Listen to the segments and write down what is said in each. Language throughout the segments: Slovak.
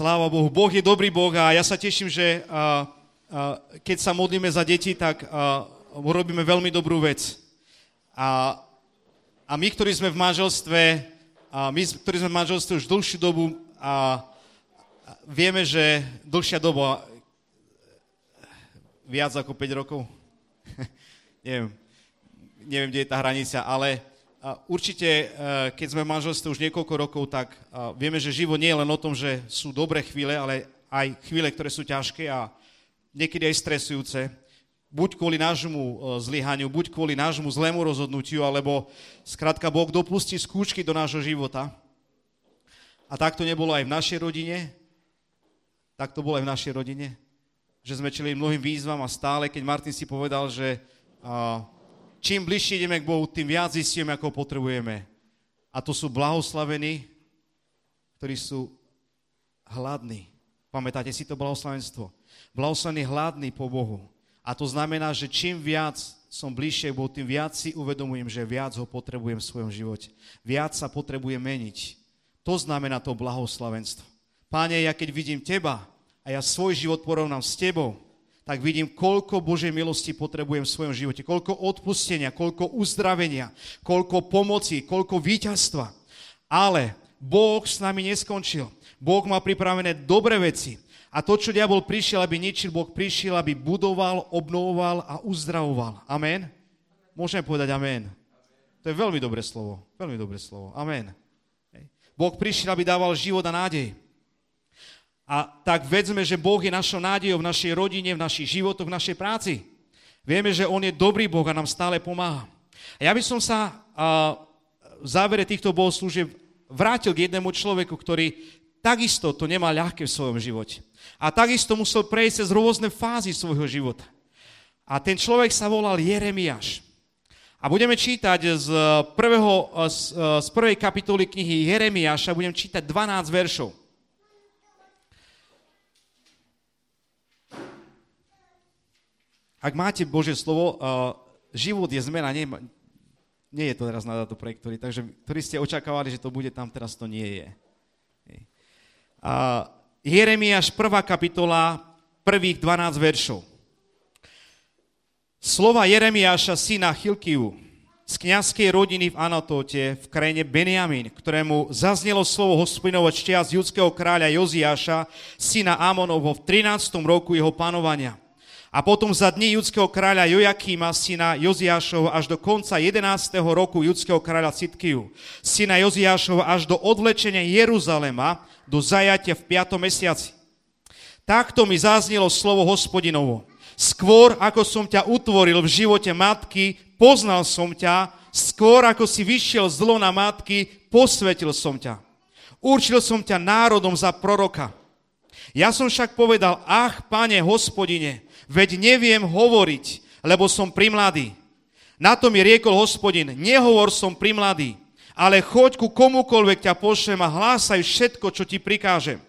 Sláva Bohu. Boh je dobrý Boh a ja sa teším, že a, a, keď sa modlíme za deti, tak a, robíme veľmi dobrú vec. A, a my, ktorí sme v manželstve, a my, ktorí sme v manželstve už dlhšiu dobu, a, a vieme, že dlhšia doba, viac ako 5 rokov, neviem, neviem, kde je tá hranica, ale určite, e, keď sme v manželstve už niekoľko rokov, tak vieme, že život nie je len o tom, že sú dobré chvíle, ale aj chvíle, ktoré sú ťažké a niekedy aj stresujúce. Buď kvôli nášmu e, zlyhaniu, buď kvôli nášmu zlému rozhodnutiu, alebo skrátka Boh dopustí skúšky do nášho života. A tak to nebolo aj v našej rodine, tak to bolo aj v našej rodine, že sme čili mnohým výzvam a stále, keď Martin si povedal, že čím bližšie ideme k Bohu, tým viac zistíme, ako potrebujeme. A to sú blahoslavení, ktorí sú hladní. Pamätáte si to blahoslavenstvo? Blahoslavení hladní po Bohu. A to znamená, že čím viac som bližšie k Bohu, tým viac si uvedomujem, že viac ho potrebujem v svojom živote. Viac sa potrebujem meniť. To znamená to blahoslavenstvo. Páne, ja keď vidím teba a ja svoj život porovnám s tebou, tak vidím, koľko Božej milosti potrebujem v svojom živote, koľko odpustenia, koľko uzdravenia, koľko pomoci, koľko víťazstva. Ale Boh s nami neskončil. Boh má pripravené dobré veci. A to, čo diabol prišiel, aby ničil, Boh prišiel, aby budoval, obnovoval a uzdravoval. Amen? Môžeme povedať amen. To je veľmi dobré slovo. Veľmi dobré slovo. Amen. Boh prišiel, aby dával život a nádej. A tak vedzme, že Boh je našou nádejou v našej rodine, v našich životoch, v našej práci. Vieme, že On je dobrý Boh a nám stále pomáha. A ja by som sa v závere týchto bohoslúžieb vrátil k jednému človeku, ktorý takisto to nemá ľahké v svojom živote. A takisto musel prejsť cez rôzne fázy svojho života. A ten človek sa volal Jeremiáš. A budeme čítať z, prvého, z, z prvej kapitoly knihy Jeremiáša, budem čítať 12 veršov. Ak máte Božie slovo, uh, život je zmena, nie, nie je to teraz na to projektory, takže ktorí ste očakávali, že to bude tam, teraz to nie je. Uh, Jeremiáš 1. kapitola, prvých 12 veršov. Slova Jeremiáša, syna Chilkiu, z kniazkej rodiny v Anatóte v krajine Benjamin, ktorému zaznelo slovo hospodinovo čtia z judského kráľa Joziáša, syna Amonovho v 13. roku jeho panovania – a potom za dní judského kráľa Jojakýma, syna Joziášov, až do konca 11. roku judského kráľa Citkiu, syna Joziášov, až do odvlečenia Jeruzalema, do zajatia v 5. mesiaci. Takto mi zaznelo slovo hospodinovo. Skôr ako som ťa utvoril v živote matky, poznal som ťa, skôr ako si vyšiel z lona matky, posvetil som ťa. Určil som ťa národom za proroka. Ja som však povedal, ach, pane, hospodine, veď neviem hovoriť, lebo som primladý. Na to mi riekol hospodin, nehovor som primladý, ale choď ku komukoľvek ťa pošlem a hlásaj všetko, čo ti prikážem.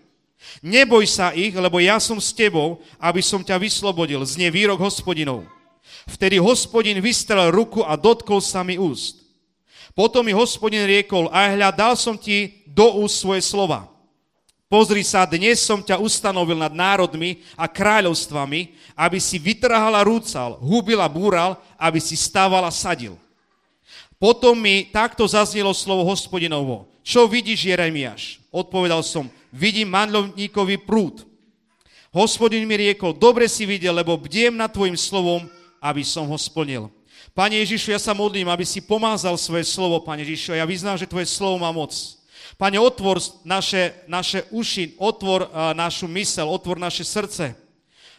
Neboj sa ich, lebo ja som s tebou, aby som ťa vyslobodil, znie výrok hospodinov. Vtedy hospodin vystrel ruku a dotkol sa mi úst. Potom mi hospodin riekol, aj hľa, dal som ti do úst svoje slova. Pozri sa, dnes som ťa ustanovil nad národmi a kráľovstvami, aby si vytrhal a rúcal, hubil a búral, aby si stával a sadil. Potom mi takto zaznelo slovo hospodinovo. Čo vidíš, Jeremiáš? Odpovedal som, vidím mandlovníkový prúd. Hospodin mi riekol, dobre si videl, lebo bdiem nad tvojim slovom, aby som ho splnil. Pane Ježišu, ja sa modlím, aby si pomázal svoje slovo, Pane Ježišu, a ja vyznám, že tvoje slovo má moc. Pane, otvor naše, naše uši, otvor uh, našu mysel, otvor naše srdce,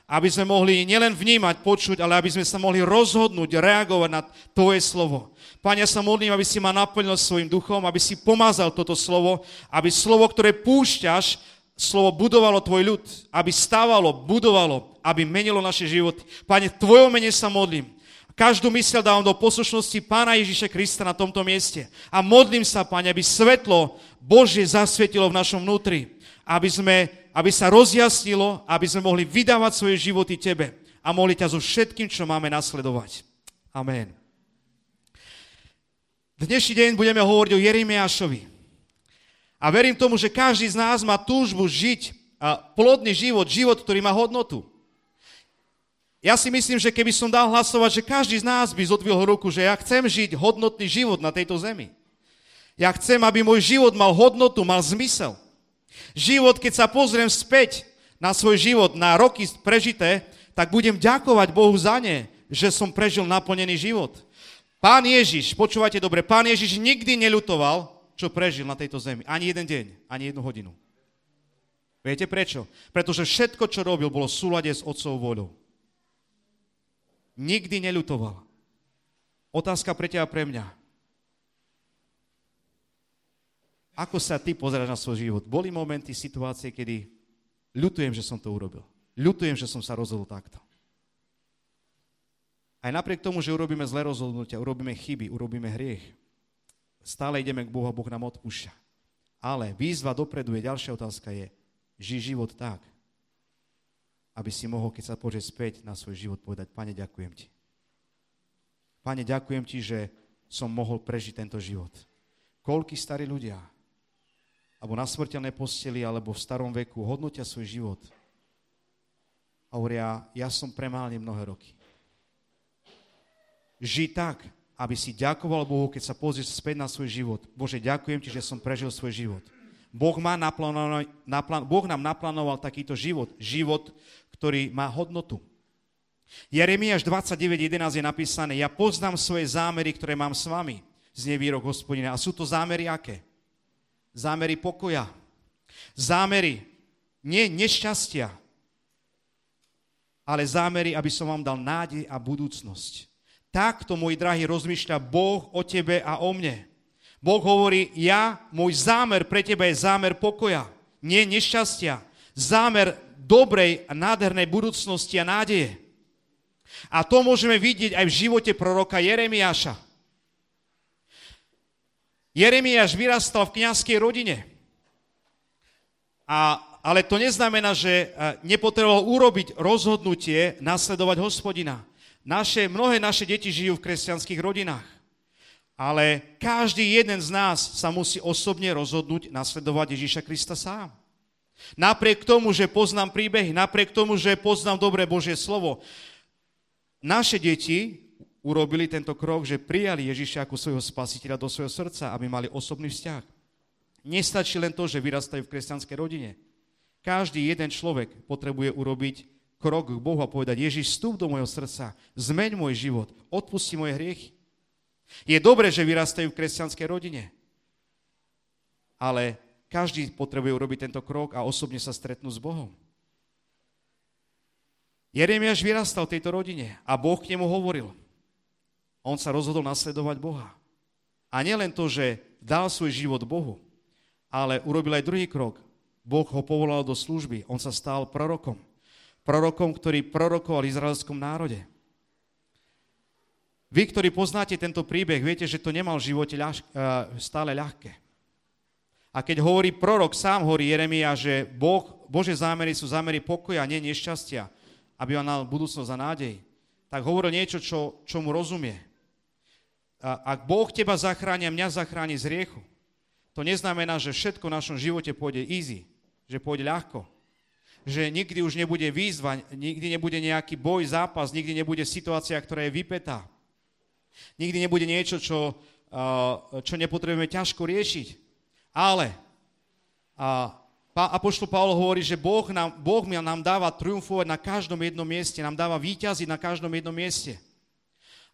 aby sme mohli nielen vnímať, počuť, ale aby sme sa mohli rozhodnúť, reagovať na Tvoje slovo. Pane, ja sa modlím, aby si ma naplnil svojim duchom, aby si pomazal toto slovo, aby slovo, ktoré púšťaš, slovo budovalo Tvoj ľud, aby stávalo, budovalo, aby menilo naše životy. Pane, v Tvojom mene sa modlím, Každú mysel dávam do poslušnosti Pána Ježíša Krista na tomto mieste. A modlím sa, Pane, aby svetlo Božie zasvietilo v našom vnútri. Aby, sme, aby sa rozjasnilo, aby sme mohli vydávať svoje životy Tebe. A mohli ťa so všetkým, čo máme nasledovať. Amen. Dnešný deň budeme hovoriť o Jeremiášovi. A verím tomu, že každý z nás má túžbu žiť plodný život, život, ktorý má hodnotu. Ja si myslím, že keby som dal hlasovať, že každý z nás by zodvihol ruku, že ja chcem žiť hodnotný život na tejto zemi. Ja chcem, aby môj život mal hodnotu, mal zmysel. Život, keď sa pozriem späť na svoj život, na roky prežité, tak budem ďakovať Bohu za ne, že som prežil naplnený život. Pán Ježiš, počúvajte dobre, pán Ježiš nikdy neľutoval, čo prežil na tejto zemi. Ani jeden deň, ani jednu hodinu. Viete prečo? Pretože všetko, čo robil, bolo v súlade s otcovou voľou. Nikdy neľutoval. Otázka pre teba pre mňa. Ako sa ty pozeráš na svoj život? Boli momenty, situácie, kedy ľutujem, že som to urobil. Ľutujem, že som sa rozhodol takto. Aj napriek tomu, že urobíme zlé rozhodnutia, urobíme chyby, urobíme hriech, stále ideme k Bohu a Boh nám odpúšťa. Ale výzva dopredu je, ďalšia otázka je, žij život tak, aby si mohol, keď sa pozrie späť na svoj život, povedať, Pane, ďakujem Ti. Pane, ďakujem Ti, že som mohol prežiť tento život. Koľkí starí ľudia, alebo na smrteľnej posteli, alebo v starom veku, hodnotia svoj život a hovoria, ja som premálne mnohé roky. Ži tak, aby si ďakoval Bohu, keď sa pozrieš späť na svoj život. Bože, ďakujem Ti, že som prežil svoj život. Boh, má naplán, boh nám naplánoval takýto život. Život, ktorý má hodnotu. Jeremiáš 29.11 je napísané, ja poznám svoje zámery, ktoré mám s vami, znie výrok hospodina. A sú to zámery aké? Zámery pokoja. Zámery nie nešťastia, ale zámery, aby som vám dal nádej a budúcnosť. Takto, môj drahý, rozmýšľa Boh o tebe a o mne. Boh hovorí, ja, môj zámer pre teba je zámer pokoja, nie nešťastia. Zámer dobrej a nádhernej budúcnosti a nádeje. A to môžeme vidieť aj v živote proroka Jeremiáša. Jeremiáš vyrastal v kniazkej rodine. A, ale to neznamená, že e, nepotreboval urobiť rozhodnutie nasledovať hospodina. Naše, mnohé naše deti žijú v kresťanských rodinách. Ale každý jeden z nás sa musí osobne rozhodnúť nasledovať Ježíša Krista sám. Napriek tomu, že poznám príbehy, napriek tomu, že poznám dobré Božie slovo, naše deti urobili tento krok, že prijali Ježíša ako svojho spasiteľa do svojho srdca, aby mali osobný vzťah. Nestačí len to, že vyrastajú v kresťanskej rodine. Každý jeden človek potrebuje urobiť krok k Bohu a povedať, Ježiš, vstup do môjho srdca, zmeň môj život, odpusti moje hriechy. Je dobré, že vyrastajú v kresťanskej rodine, ale každý potrebuje urobiť tento krok a osobne sa stretnú s Bohom. Jeremiáš vyrastal v tejto rodine a Boh k nemu hovoril. On sa rozhodol nasledovať Boha. A nielen to, že dal svoj život Bohu, ale urobil aj druhý krok. Boh ho povolal do služby. On sa stal prorokom. Prorokom, ktorý prorokoval izraelskom národe. Vy, ktorí poznáte tento príbeh, viete, že to nemal v živote ľaž, uh, stále ľahké. A keď hovorí prorok, sám hovorí Jeremia, že boh, Bože zámery sú zámery pokoja, nie nešťastia, aby on mal budúcnosť a nádej, tak hovorí niečo, čo, čo mu rozumie. A, ak Boh teba zachráni a mňa zachráni z riechu, to neznamená, že všetko v našom živote pôjde easy, že pôjde ľahko. Že nikdy už nebude výzva, nikdy nebude nejaký boj, zápas, nikdy nebude situácia, ktorá je vypetá. Nikdy nebude niečo, čo, čo nepotrebujeme ťažko riešiť. Ale a Apoštol Pavol hovorí, že boh, nám, boh nám dáva triumfovať na každom jednom mieste, nám dáva výťaziť na každom jednom mieste.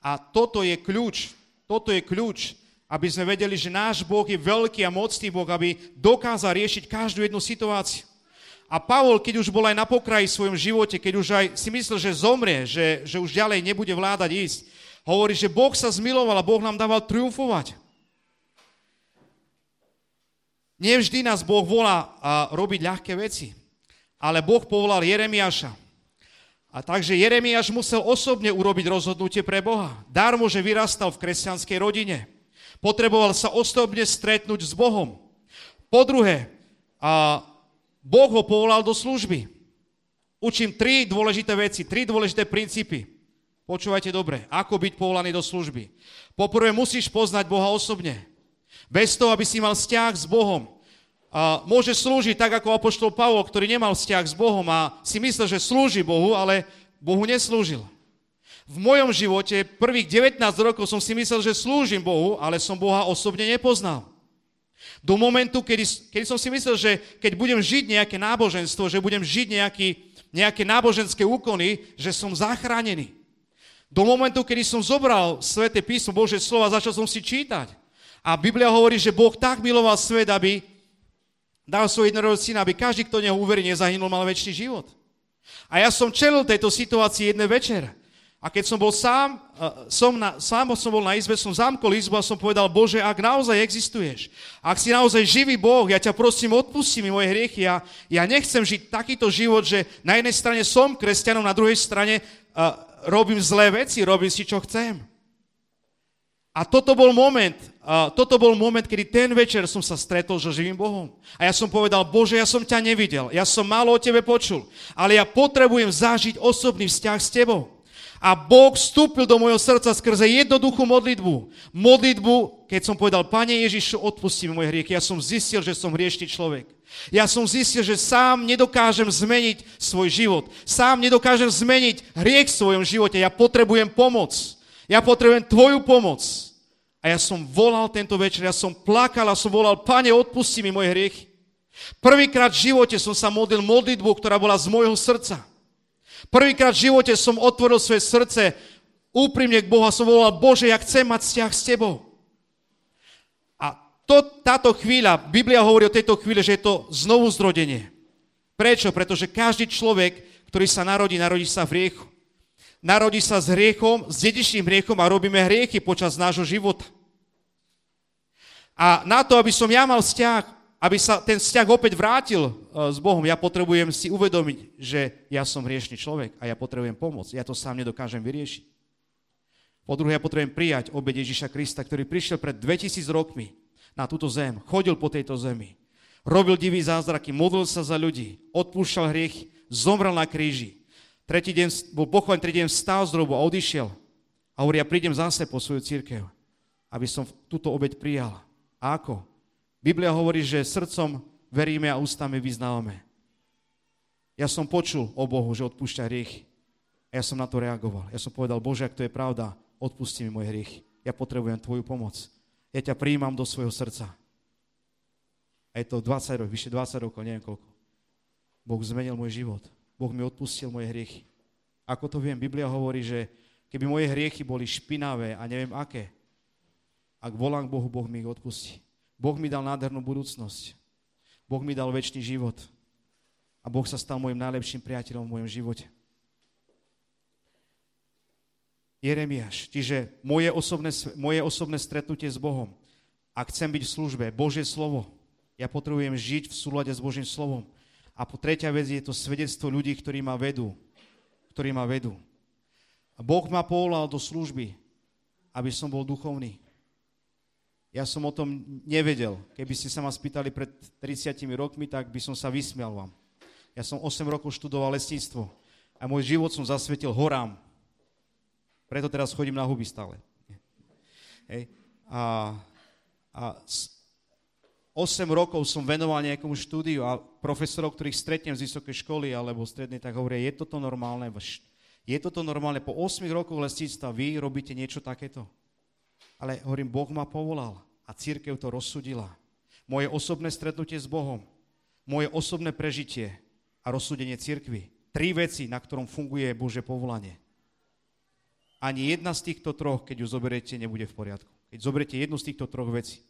A toto je kľúč, toto je kľúč, aby sme vedeli, že náš Boh je veľký a mocný Boh, aby dokázal riešiť každú jednu situáciu. A Pavol, keď už bol aj na pokraji v svojom živote, keď už aj si myslel, že zomrie, že, že už ďalej nebude vládať ísť, Hovorí, že Boh sa zmiloval a Boh nám dával triumfovať. Nevždy nás Boh volá robiť ľahké veci, ale Boh povolal Jeremiáša. A takže Jeremiáš musel osobne urobiť rozhodnutie pre Boha. Darmo, že vyrastal v kresťanskej rodine. Potreboval sa osobne stretnúť s Bohom. Po druhé, a Boh ho povolal do služby. Učím tri dôležité veci, tri dôležité princípy. Počúvajte dobre, ako byť povolaný do služby. Poprvé musíš poznať Boha osobne. Bez toho, aby si mal vzťah s Bohom, a môže slúžiť tak ako apoštol Pavol, ktorý nemal vzťah s Bohom a si myslel, že slúži Bohu, ale Bohu neslúžil. V mojom živote prvých 19 rokov som si myslel, že slúžim Bohu, ale som Boha osobne nepoznal. Do momentu, kedy, kedy som si myslel, že keď budem žiť nejaké náboženstvo, že budem žiť nejaký, nejaké náboženské úkony, že som zachránený. Do momentu, kedy som zobral Sveté písmo, Bože slovo a začal som si čítať. A Biblia hovorí, že Boh tak miloval svet, aby dal svoj jednorodý syna, aby každý, kto neho uverí, nezahynul, mal väčší život. A ja som čelil tejto situácii jedné večer. A keď som bol sám, som na, sám som bol na izbe, som zamkol izbu a som povedal, Bože, ak naozaj existuješ, ak si naozaj živý Boh, ja ťa prosím, odpusti mi moje hriechy. Ja, ja nechcem žiť takýto život, že na jednej strane som kresťanom, na druhej strane uh, robím zlé veci, robím si, čo chcem. A toto bol moment, uh, toto bol moment, kedy ten večer som sa stretol so živým Bohom. A ja som povedal, Bože, ja som ťa nevidel, ja som málo o tebe počul, ale ja potrebujem zažiť osobný vzťah s tebou. A Boh vstúpil do môjho srdca skrze jednoduchú modlitbu. Modlitbu, keď som povedal, Pane Ježišu, odpusti mi moje hriechy. Ja som zistil, že som hriešný človek. Ja som zistil, že sám nedokážem zmeniť svoj život. Sám nedokážem zmeniť hriech v svojom živote. Ja potrebujem pomoc. Ja potrebujem Tvoju pomoc. A ja som volal tento večer, ja som plakal a som volal, Pane, odpusti mi moje hriechy. Prvýkrát v živote som sa modlil modlitbu, ktorá bola z môjho srdca. Prvýkrát v živote som otvoril svoje srdce úprimne k Bohu a som volal, Bože, ja chcem mať vzťah s Tebou. To, táto chvíľa, Biblia hovorí o tejto chvíle, že je to znovu zrodenie. Prečo? Pretože každý človek, ktorý sa narodí, narodí sa v hriechu. Narodí sa s hriechom, s dedičným hriechom a robíme hriechy počas nášho života. A na to, aby som ja mal vzťah aby sa ten vzťah opäť vrátil e, s Bohom, ja potrebujem si uvedomiť, že ja som hriešný človek a ja potrebujem pomoc. Ja to sám nedokážem vyriešiť. Po druhé, ja potrebujem prijať obed Ježiša Krista, ktorý prišiel pred 2000 rokmi na túto zem, chodil po tejto zemi, robil divý zázraky, modlil sa za ľudí, odpúšťal hriech, zomrel na kríži. Tretí deň, bol pochovaný, tretí deň vstal z drobu a odišiel. A hovorí, ja prídem zase po svoju církev, aby som túto obeď prijal. A ako? Biblia hovorí, že srdcom veríme a ústami vyznávame. Ja som počul o Bohu, že odpúšťa hriechy. A ja som na to reagoval. Ja som povedal, Bože, ak to je pravda, odpusti mi moje hriechy. Ja potrebujem Tvoju pomoc. Ja ťa prijímam do svojho srdca. A je to 20 rokov, vyše 20 rokov, neviem koľko. Boh zmenil môj život. Boh mi odpustil moje hriechy. Ako to viem? Biblia hovorí, že keby moje hriechy boli špinavé a neviem aké, ak volám k Bohu, Boh mi ich odpustí. Boh mi dal nádhernú budúcnosť. Boh mi dal väčší život. A Boh sa stal môjim najlepším priateľom v mojom živote. Jeremiáš, čiže moje osobné, moje osobné stretnutie s Bohom. Ak chcem byť v službe, Božie slovo, ja potrebujem žiť v súlade s Božím slovom. A po tretia vec je to svedectvo ľudí, ktorí ma vedú. Ktorí ma vedú. A Boh ma povolal do služby, aby som bol duchovný. Ja som o tom nevedel. Keby ste sa ma spýtali pred 30 rokmi, tak by som sa vysmial vám. Ja som 8 rokov študoval lesníctvo a môj život som zasvetil horám. Preto teraz chodím na huby stále. Hej. A, a 8 rokov som venoval nejakomu štúdiu a profesorov, ktorých stretnem z vysokej školy alebo strednej, tak hovoria, je toto normálne? Je toto normálne? Po 8 rokoch lesníctva vy robíte niečo takéto? Ale hovorím, Boh ma povolal a církev to rozsudila. Moje osobné stretnutie s Bohom, moje osobné prežitie a rozsúdenie církvy. Tri veci, na ktorom funguje Bože povolanie. Ani jedna z týchto troch, keď ju zoberiete, nebude v poriadku. Keď zoberiete jednu z týchto troch vecí.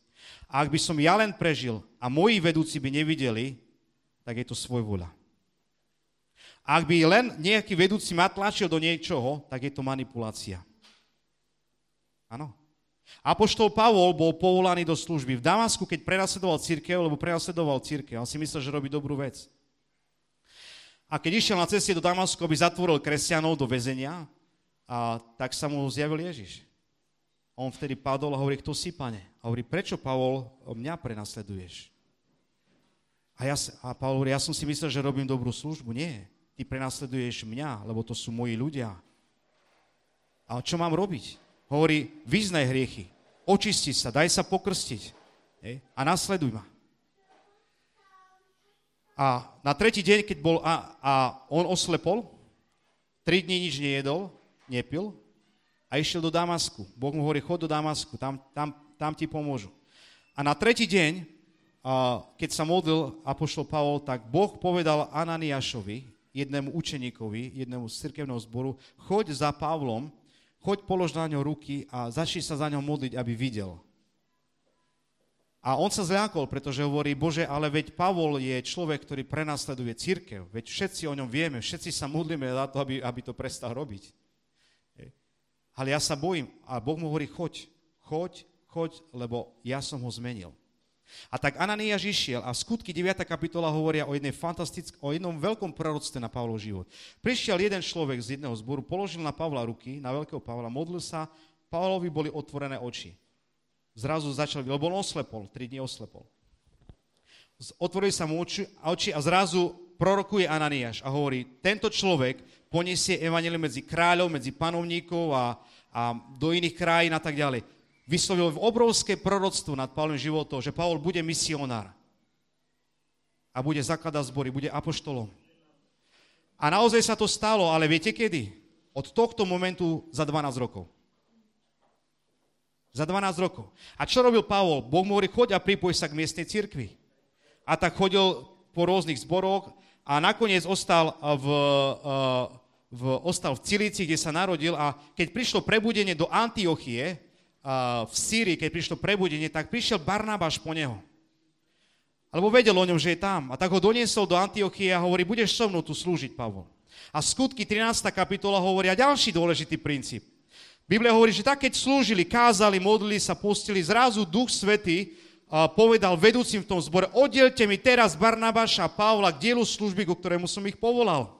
A ak by som ja len prežil a moji vedúci by nevideli, tak je to svoj voľa. Ak by len nejaký vedúci ma tlačil do niečoho, tak je to manipulácia. Áno. Apoštol Pavol bol povolaný do služby v Damasku, keď prenasledoval církev, lebo prenasledoval církev. On si myslel, že robí dobrú vec. A keď išiel na ceste do Damasku, aby zatvoril kresťanov do väzenia, a tak sa mu zjavil Ježiš. On vtedy padol a hovorí, kto si, pane? A hovorí, prečo, Pavol, mňa prenasleduješ? A, ja, a Pavol hovorí, ja som si myslel, že robím dobrú službu. Nie, ty prenasleduješ mňa, lebo to sú moji ľudia. A čo mám robiť? hovorí, vyznaj hriechy, očisti sa, daj sa pokrstiť a nasleduj ma. A na tretí deň, keď bol a, a on oslepol, tri dní nič nejedol, nepil a išiel do Damasku. Boh mu hovorí, chod do Damasku, tam, tam, tam ti pomôžu. A na tretí deň, keď sa modlil Apoštol Pavol, tak Boh povedal Ananiášovi, jednému učeníkovi, jednému z cirkevného zboru, choď za Pavlom, choď polož na ňo ruky a začni sa za ňo modliť, aby videl. A on sa zľakol, pretože hovorí, Bože, ale veď Pavol je človek, ktorý prenasleduje církev. Veď všetci o ňom vieme, všetci sa modlíme za to, aby, aby to prestal robiť. Ale ja sa bojím. A Boh mu hovorí, choď, choď, choď, lebo ja som ho zmenil. A tak Ananiáš išiel a skutky 9. kapitola hovoria o, jednej fantastick- o jednom veľkom proroctve na Pavlov život. Prišiel jeden človek z jedného zboru, položil na Pavla ruky, na veľkého Pavla, modlil sa, Pavlovi boli otvorené oči. Zrazu začal, lebo on oslepol, tri dní oslepol. Otvorili sa mu oči, oči a zrazu prorokuje Ananiáš a hovorí, tento človek poniesie evanelium medzi kráľov, medzi panovníkov a, a do iných krajín a tak ďalej. Vyslovil obrovské proroctvo nad Pavlom životom, že Pavol bude misionár a bude zakladať zbory, bude apoštolom. A naozaj sa to stalo, ale viete kedy? Od tohto momentu za 12 rokov. Za 12 rokov. A čo robil Pavol? Boh mu hovorí, choď a pripoj sa k miestnej cirkvi. A tak chodil po rôznych zboroch a nakoniec ostal v, eh, v, ostal v Cilici, kde sa narodil a keď prišlo prebudenie do Antiochie, eh, v Sýrii, keď prišlo prebudenie, tak prišiel Barnabáš po neho. Alebo vedel o ňom, že je tam. A tak ho doniesol do Antiochie a hovorí, budeš so mnou tu slúžiť, Pavol. A skutky 13. kapitola hovoria ďalší dôležitý princíp. Biblia hovorí, že tak keď slúžili, kázali, modlili sa, postili, zrazu Duch Svety povedal vedúcim v tom zbore, oddielte mi teraz Barnabáša a Pavla k dielu služby, ku ktorému som ich povolal.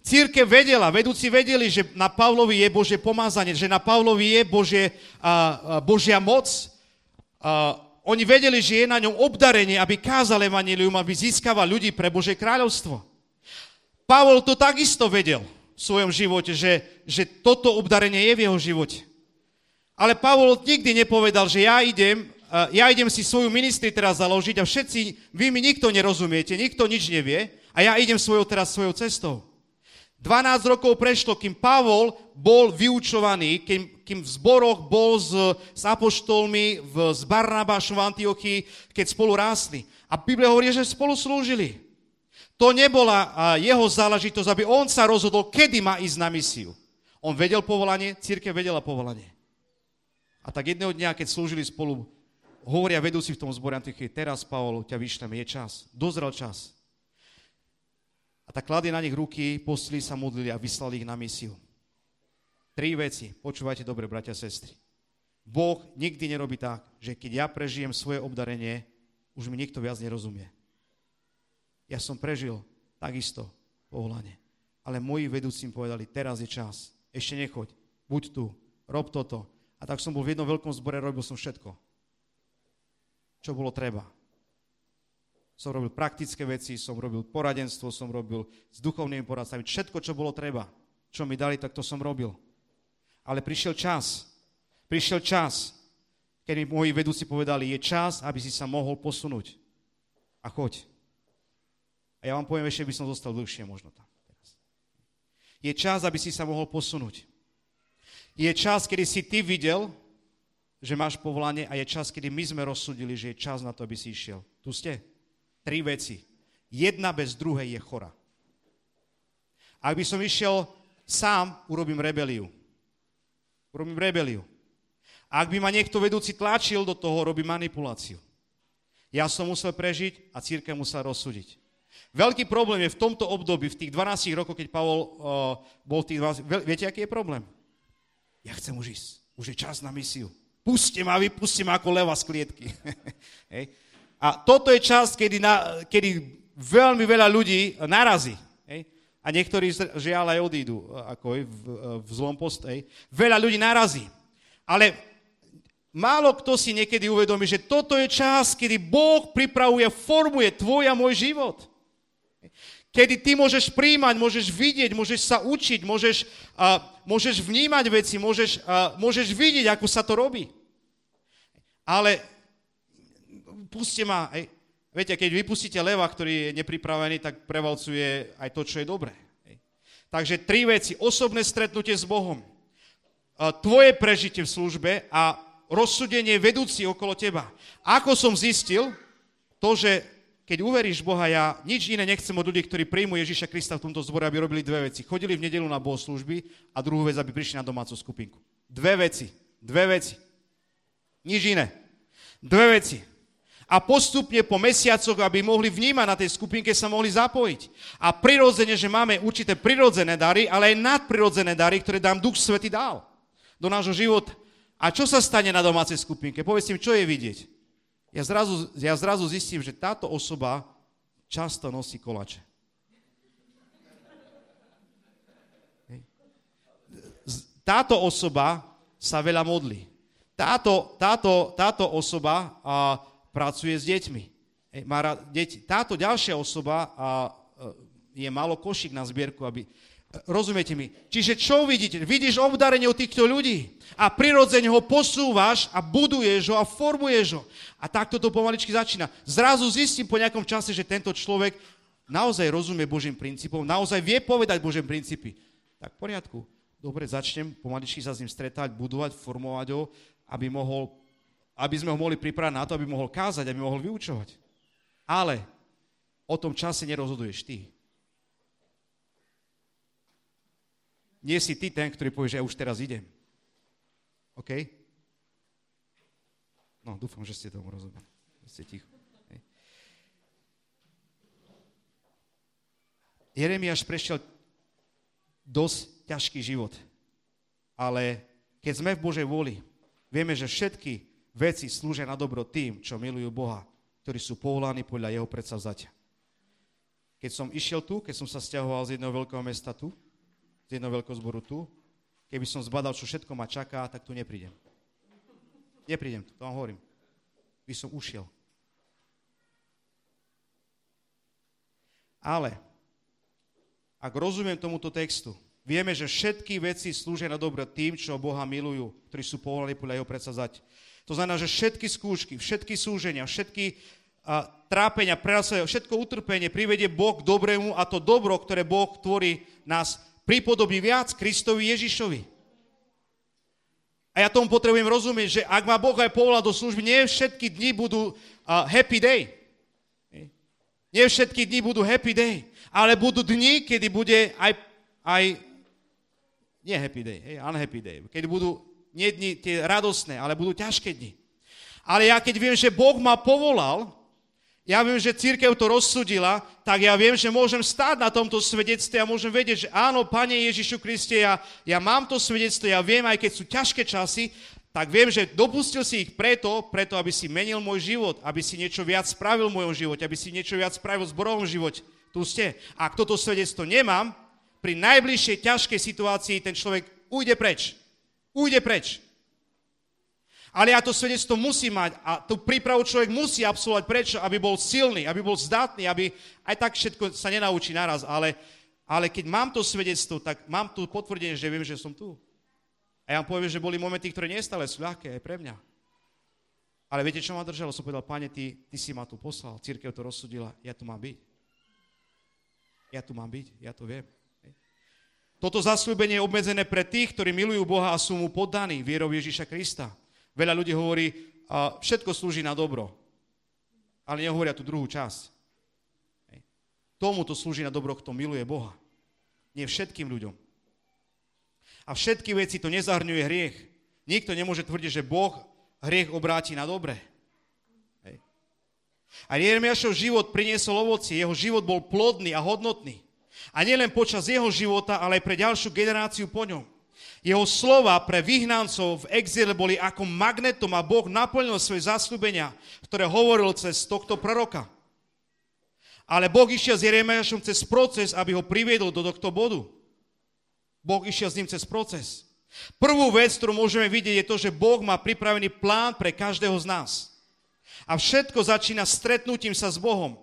Církev vedela, vedúci vedeli, že na Pavlovi je Božie pomázanie, že na Pavlovi je Božie, a, a, Božia moc. A, oni vedeli, že je na ňom obdarenie, aby kázal evanilium, aby získaval ľudí pre Božie kráľovstvo. Pavol to takisto vedel svojom živote, že, že toto obdarenie je v jeho živote. Ale Pavol nikdy nepovedal, že ja idem, ja idem si svoju ministri teraz založiť a všetci, vy mi nikto nerozumiete, nikto nič nevie a ja idem svojou teraz svojou cestou. 12 rokov prešlo, kým Pavol bol vyučovaný, kým, kým v zboroch bol s, s apoštolmi, v, s Barnabášom v Antiochii, keď spolu rástli. A Biblia hovorí, že spolu slúžili. To nebola jeho záležitosť, aby on sa rozhodol, kedy má ísť na misiu. On vedel povolanie, církev vedela povolanie. A tak jedného dňa, keď slúžili spolu, hovoria vedúci v tom zbore Antichy, teraz, Paolo, ťa vyšleme, je čas, dozrel čas. A tak kladli na nich ruky, postili sa, modlili a vyslali ich na misiu. Tri veci, počúvajte dobre, bratia sestry. Boh nikdy nerobí tak, že keď ja prežijem svoje obdarenie, už mi nikto viac nerozumie ja som prežil takisto povolanie. Ale moji vedúci mi povedali, teraz je čas, ešte nechoď, buď tu, rob toto. A tak som bol v jednom veľkom zbore, robil som všetko, čo bolo treba. Som robil praktické veci, som robil poradenstvo, som robil s duchovnými poradcami, všetko, čo bolo treba, čo mi dali, tak to som robil. Ale prišiel čas, prišiel čas, keď mi moji vedúci povedali, je čas, aby si sa mohol posunúť. A choď. A ja vám poviem, ešte by som zostal dlhšie možno tam. Je čas, aby si sa mohol posunúť. Je čas, kedy si ty videl, že máš povolanie a je čas, kedy my sme rozsudili, že je čas na to, aby si išiel. Tu ste. Tri veci. Jedna bez druhej je chora. Ak by som išiel sám, urobím rebeliu. Urobím rebeliu. Ak by ma niekto vedúci tlačil do toho, robím manipuláciu. Ja som musel prežiť a církev musel rozsúdiť. Veľký problém je v tomto období, v tých 12 rokoch, keď Pavol uh, bol tých 12... Viete, aký je problém? Ja chcem už ísť. Už je čas na misiu. Puste ma, vypuste ako leva z klietky. Hej. A toto je čas, kedy, na, kedy veľmi veľa ľudí narazí. Hej. A niektorí žiaľ aj odídu, ako v, v zlom poste. Veľa ľudí narazí. Ale málo kto si niekedy uvedomí, že toto je čas, kedy Boh pripravuje, formuje tvoj a môj život. Kedy ty môžeš príjmať, môžeš vidieť, môžeš sa učiť, môžeš, uh, môžeš vnímať veci, môžeš, uh, môžeš vidieť, ako sa to robí. Ale puste ma, hej, Viete, keď vypustíte leva, ktorý je nepripravený, tak prevalcuje aj to, čo je dobré. Takže tri veci. Osobné stretnutie s Bohom, tvoje prežitie v službe a rozsudenie vedúci okolo teba. Ako som zistil, to, že keď uveríš Boha, ja nič iné nechcem od ľudí, ktorí príjmu Ježiša Krista v tomto zbore, aby robili dve veci. Chodili v nedelu na bohoslužby a druhú vec, aby prišli na domácu skupinku. Dve veci. Dve veci. Nič iné. Dve veci. A postupne po mesiacoch, aby mohli vnímať na tej skupinke, sa mohli zapojiť. A prirodzene, že máme určité prirodzené dary, ale aj nadprirodzené dary, ktoré nám Duch Svety dal do nášho života. A čo sa stane na domácej skupinke? Povedzte mi, čo je vidieť? Ja zrazu, ja zrazu zistím, že táto osoba často nosí kolače. Táto osoba sa veľa modlí. Táto, táto, táto osoba a, pracuje s deťmi. Má rád, deti. Táto ďalšia osoba a, a, je malo košík na zbierku, aby, Rozumiete mi? Čiže čo vidíte? Vidíš obdarenie od týchto ľudí a prirodzene ho posúvaš a buduješ ho a formuješ ho. A takto to pomaličky začína. Zrazu zistím po nejakom čase, že tento človek naozaj rozumie Božím princípom, naozaj vie povedať Božím princípy. Tak v poriadku. Dobre, začnem pomaličky sa s ním stretať, budovať, formovať ho, aby, mohol, aby sme ho mohli pripraviť na to, aby mohol kázať, aby mohol vyučovať. Ale o tom čase nerozhoduješ ty. Nie si ty ten, ktorý povie, že ja už teraz idem. OK? No, dúfam, že ste tomu rozumeli. Ste ticho. Jeremiáš prešiel dosť ťažký život. Ale keď sme v Božej vôli, vieme, že všetky veci slúžia na dobro tým, čo milujú Boha, ktorí sú povolaní podľa jeho predsavzatia. Keď som išiel tu, keď som sa stiahoval z jedného veľkého mesta tu, z jedného veľkozboru tu, keby som zbadal, čo všetko ma čaká, tak tu neprídem. Neprídem tu, to vám hovorím. By som ušiel. Ale, ak rozumiem tomuto textu, vieme, že všetky veci slúžia na dobro tým, čo Boha milujú, ktorí sú povolaní podľa jeho predsazať. To znamená, že všetky skúšky, všetky súženia, všetky a, trápenia, prerasovania, všetko utrpenie privedie Boh k dobrému a to dobro, ktoré Boh tvorí nás pripodobí viac Kristovi Ježišovi. A ja tomu potrebujem rozumieť, že ak ma Boh aj povolal do služby, nie všetky dni budú happy day. Nie všetky dni budú happy day, ale budú dni, kedy bude aj, aj nie happy day, hej, unhappy day. Keď budú nie dni tie radostné, ale budú ťažké dni. Ale ja keď viem, že Boh ma povolal, ja viem, že církev to rozsudila, tak ja viem, že môžem stáť na tomto svedectve a môžem vedieť, že áno, Pane Ježišu Kriste, ja, ja mám to svedectvo, ja viem, aj keď sú ťažké časy, tak viem, že dopustil si ich preto, preto, aby si menil môj život, aby si niečo viac spravil v mojom živote, aby si niečo viac spravil v zborovom živote. Tu ste. Ak toto svedectvo nemám, pri najbližšej ťažkej situácii ten človek ujde preč. Ujde preč. Ale ja to svedectvo musím mať a tú prípravu človek musí absolvovať prečo? Aby bol silný, aby bol zdatný, aby aj tak všetko sa nenaučí naraz, ale, ale keď mám to svedectvo, tak mám tu potvrdenie, že viem, že som tu. A ja vám poviem, že boli momenty, ktoré nestále sú ľahké aj pre mňa. Ale viete, čo ma držalo? Som povedal, pane, ty, ty si ma tu poslal, církev to rozsudila, ja tu mám byť. Ja tu mám byť, ja to viem. Toto zaslúbenie je obmedzené pre tých, ktorí milujú Boha a sú mu poddaní vierou Ježíša Krista. Veľa ľudí hovorí, a všetko slúži na dobro. Ale nehovoria tú druhú časť. Tomu to slúži na dobro, kto miluje Boha. Nie všetkým ľuďom. A všetky veci to nezahrňuje hriech. Nikto nemôže tvrdiť, že Boh hriech obráti na dobre. Hej. A Jeremiašov život priniesol ovocie, jeho život bol plodný a hodnotný. A nielen počas jeho života, ale aj pre ďalšiu generáciu po ňom. Jeho slova pre vyhnancov v exíle boli ako magnetom a Boh naplnil svoje zasľúbenia, ktoré hovoril cez tohto proroka. Ale Boh išiel s Jeremiašom cez proces, aby ho priviedol do tohto bodu. Boh išiel s ním cez proces. Prvú vec, ktorú môžeme vidieť, je to, že Boh má pripravený plán pre každého z nás. A všetko začína stretnutím sa s Bohom.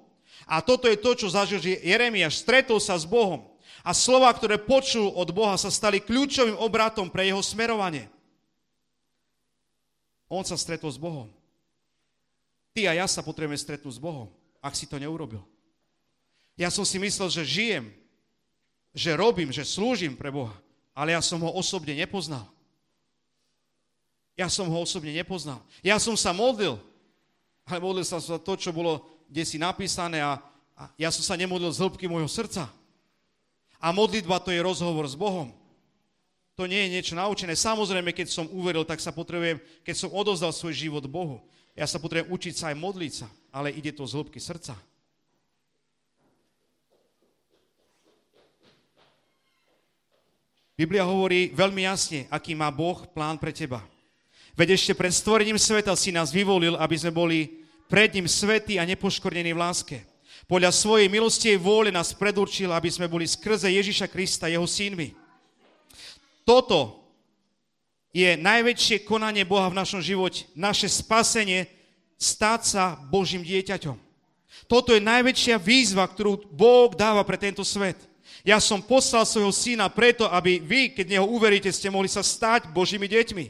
A toto je to, čo zažil Jeremiáš. Stretol sa s Bohom a slova, ktoré počul od Boha, sa stali kľúčovým obratom pre jeho smerovanie. On sa stretol s Bohom. Ty a ja sa potrebujeme stretnúť s Bohom. ak si to neurobil. Ja som si myslel, že žijem, že robím, že slúžim pre Boha, ale ja som ho osobne nepoznal. Ja som ho osobne nepoznal. Ja som sa modlil, ale modlil som sa to, čo bolo kde si napísané a, a ja som sa nemodlil z hĺbky môjho srdca. A modlitba to je rozhovor s Bohom. To nie je niečo naučené. Samozrejme, keď som uveril, tak sa potrebujem, keď som odozdal svoj život Bohu, ja sa potrebujem učiť sa aj modliť sa, ale ide to z hĺbky srdca. Biblia hovorí veľmi jasne, aký má Boh plán pre teba. Veď ešte pred stvorením sveta si nás vyvolil, aby sme boli pred ním svetí a nepoškornení v láske. Podľa svojej milosti a vôle nás predurčil, aby sme boli skrze Ježiša Krista, jeho synmi. Toto je najväčšie konanie Boha v našom živote, naše spasenie, stať sa Božím dieťaťom. Toto je najväčšia výzva, ktorú Boh dáva pre tento svet. Ja som poslal svojho syna preto, aby vy, keď neho uveríte, ste mohli sa stať Božími deťmi.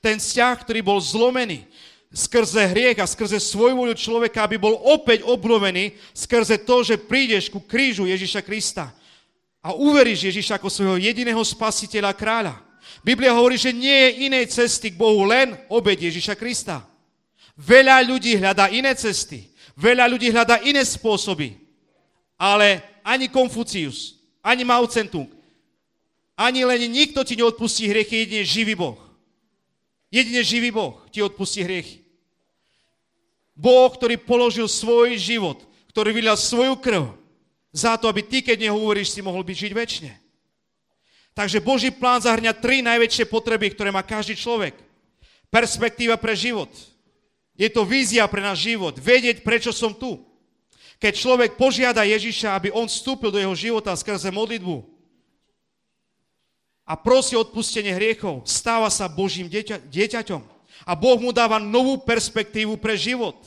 Ten vzťah, ktorý bol zlomený skrze hriech a skrze svojvoľu človeka, aby bol opäť obnovený skrze to, že prídeš ku krížu Ježiša Krista a uveríš Ježiša ako svojho jediného spasiteľa kráľa. Biblia hovorí, že nie je inej cesty k Bohu, len obed Ježiša Krista. Veľa ľudí hľadá iné cesty, veľa ľudí hľadá iné spôsoby, ale ani Konfucius, ani Mao Tse-tung, ani len nikto ti neodpustí hriechy, jedine živý Boh. Jedine živý Boh ti odpustí hriechy. Boh, ktorý položil svoj život, ktorý vylial svoju krv, za to, aby ty, keď neho uveríš, si mohol byť žiť väčšine. Takže Boží plán zahrňa tri najväčšie potreby, ktoré má každý človek. Perspektíva pre život. Je to vízia pre náš život. Vedieť, prečo som tu. Keď človek požiada Ježiša, aby on vstúpil do jeho života skrze modlitbu, a prosí odpustenie hriechov, stáva sa Božím dieťa, dieťaťom. A Boh mu dáva novú perspektívu pre život.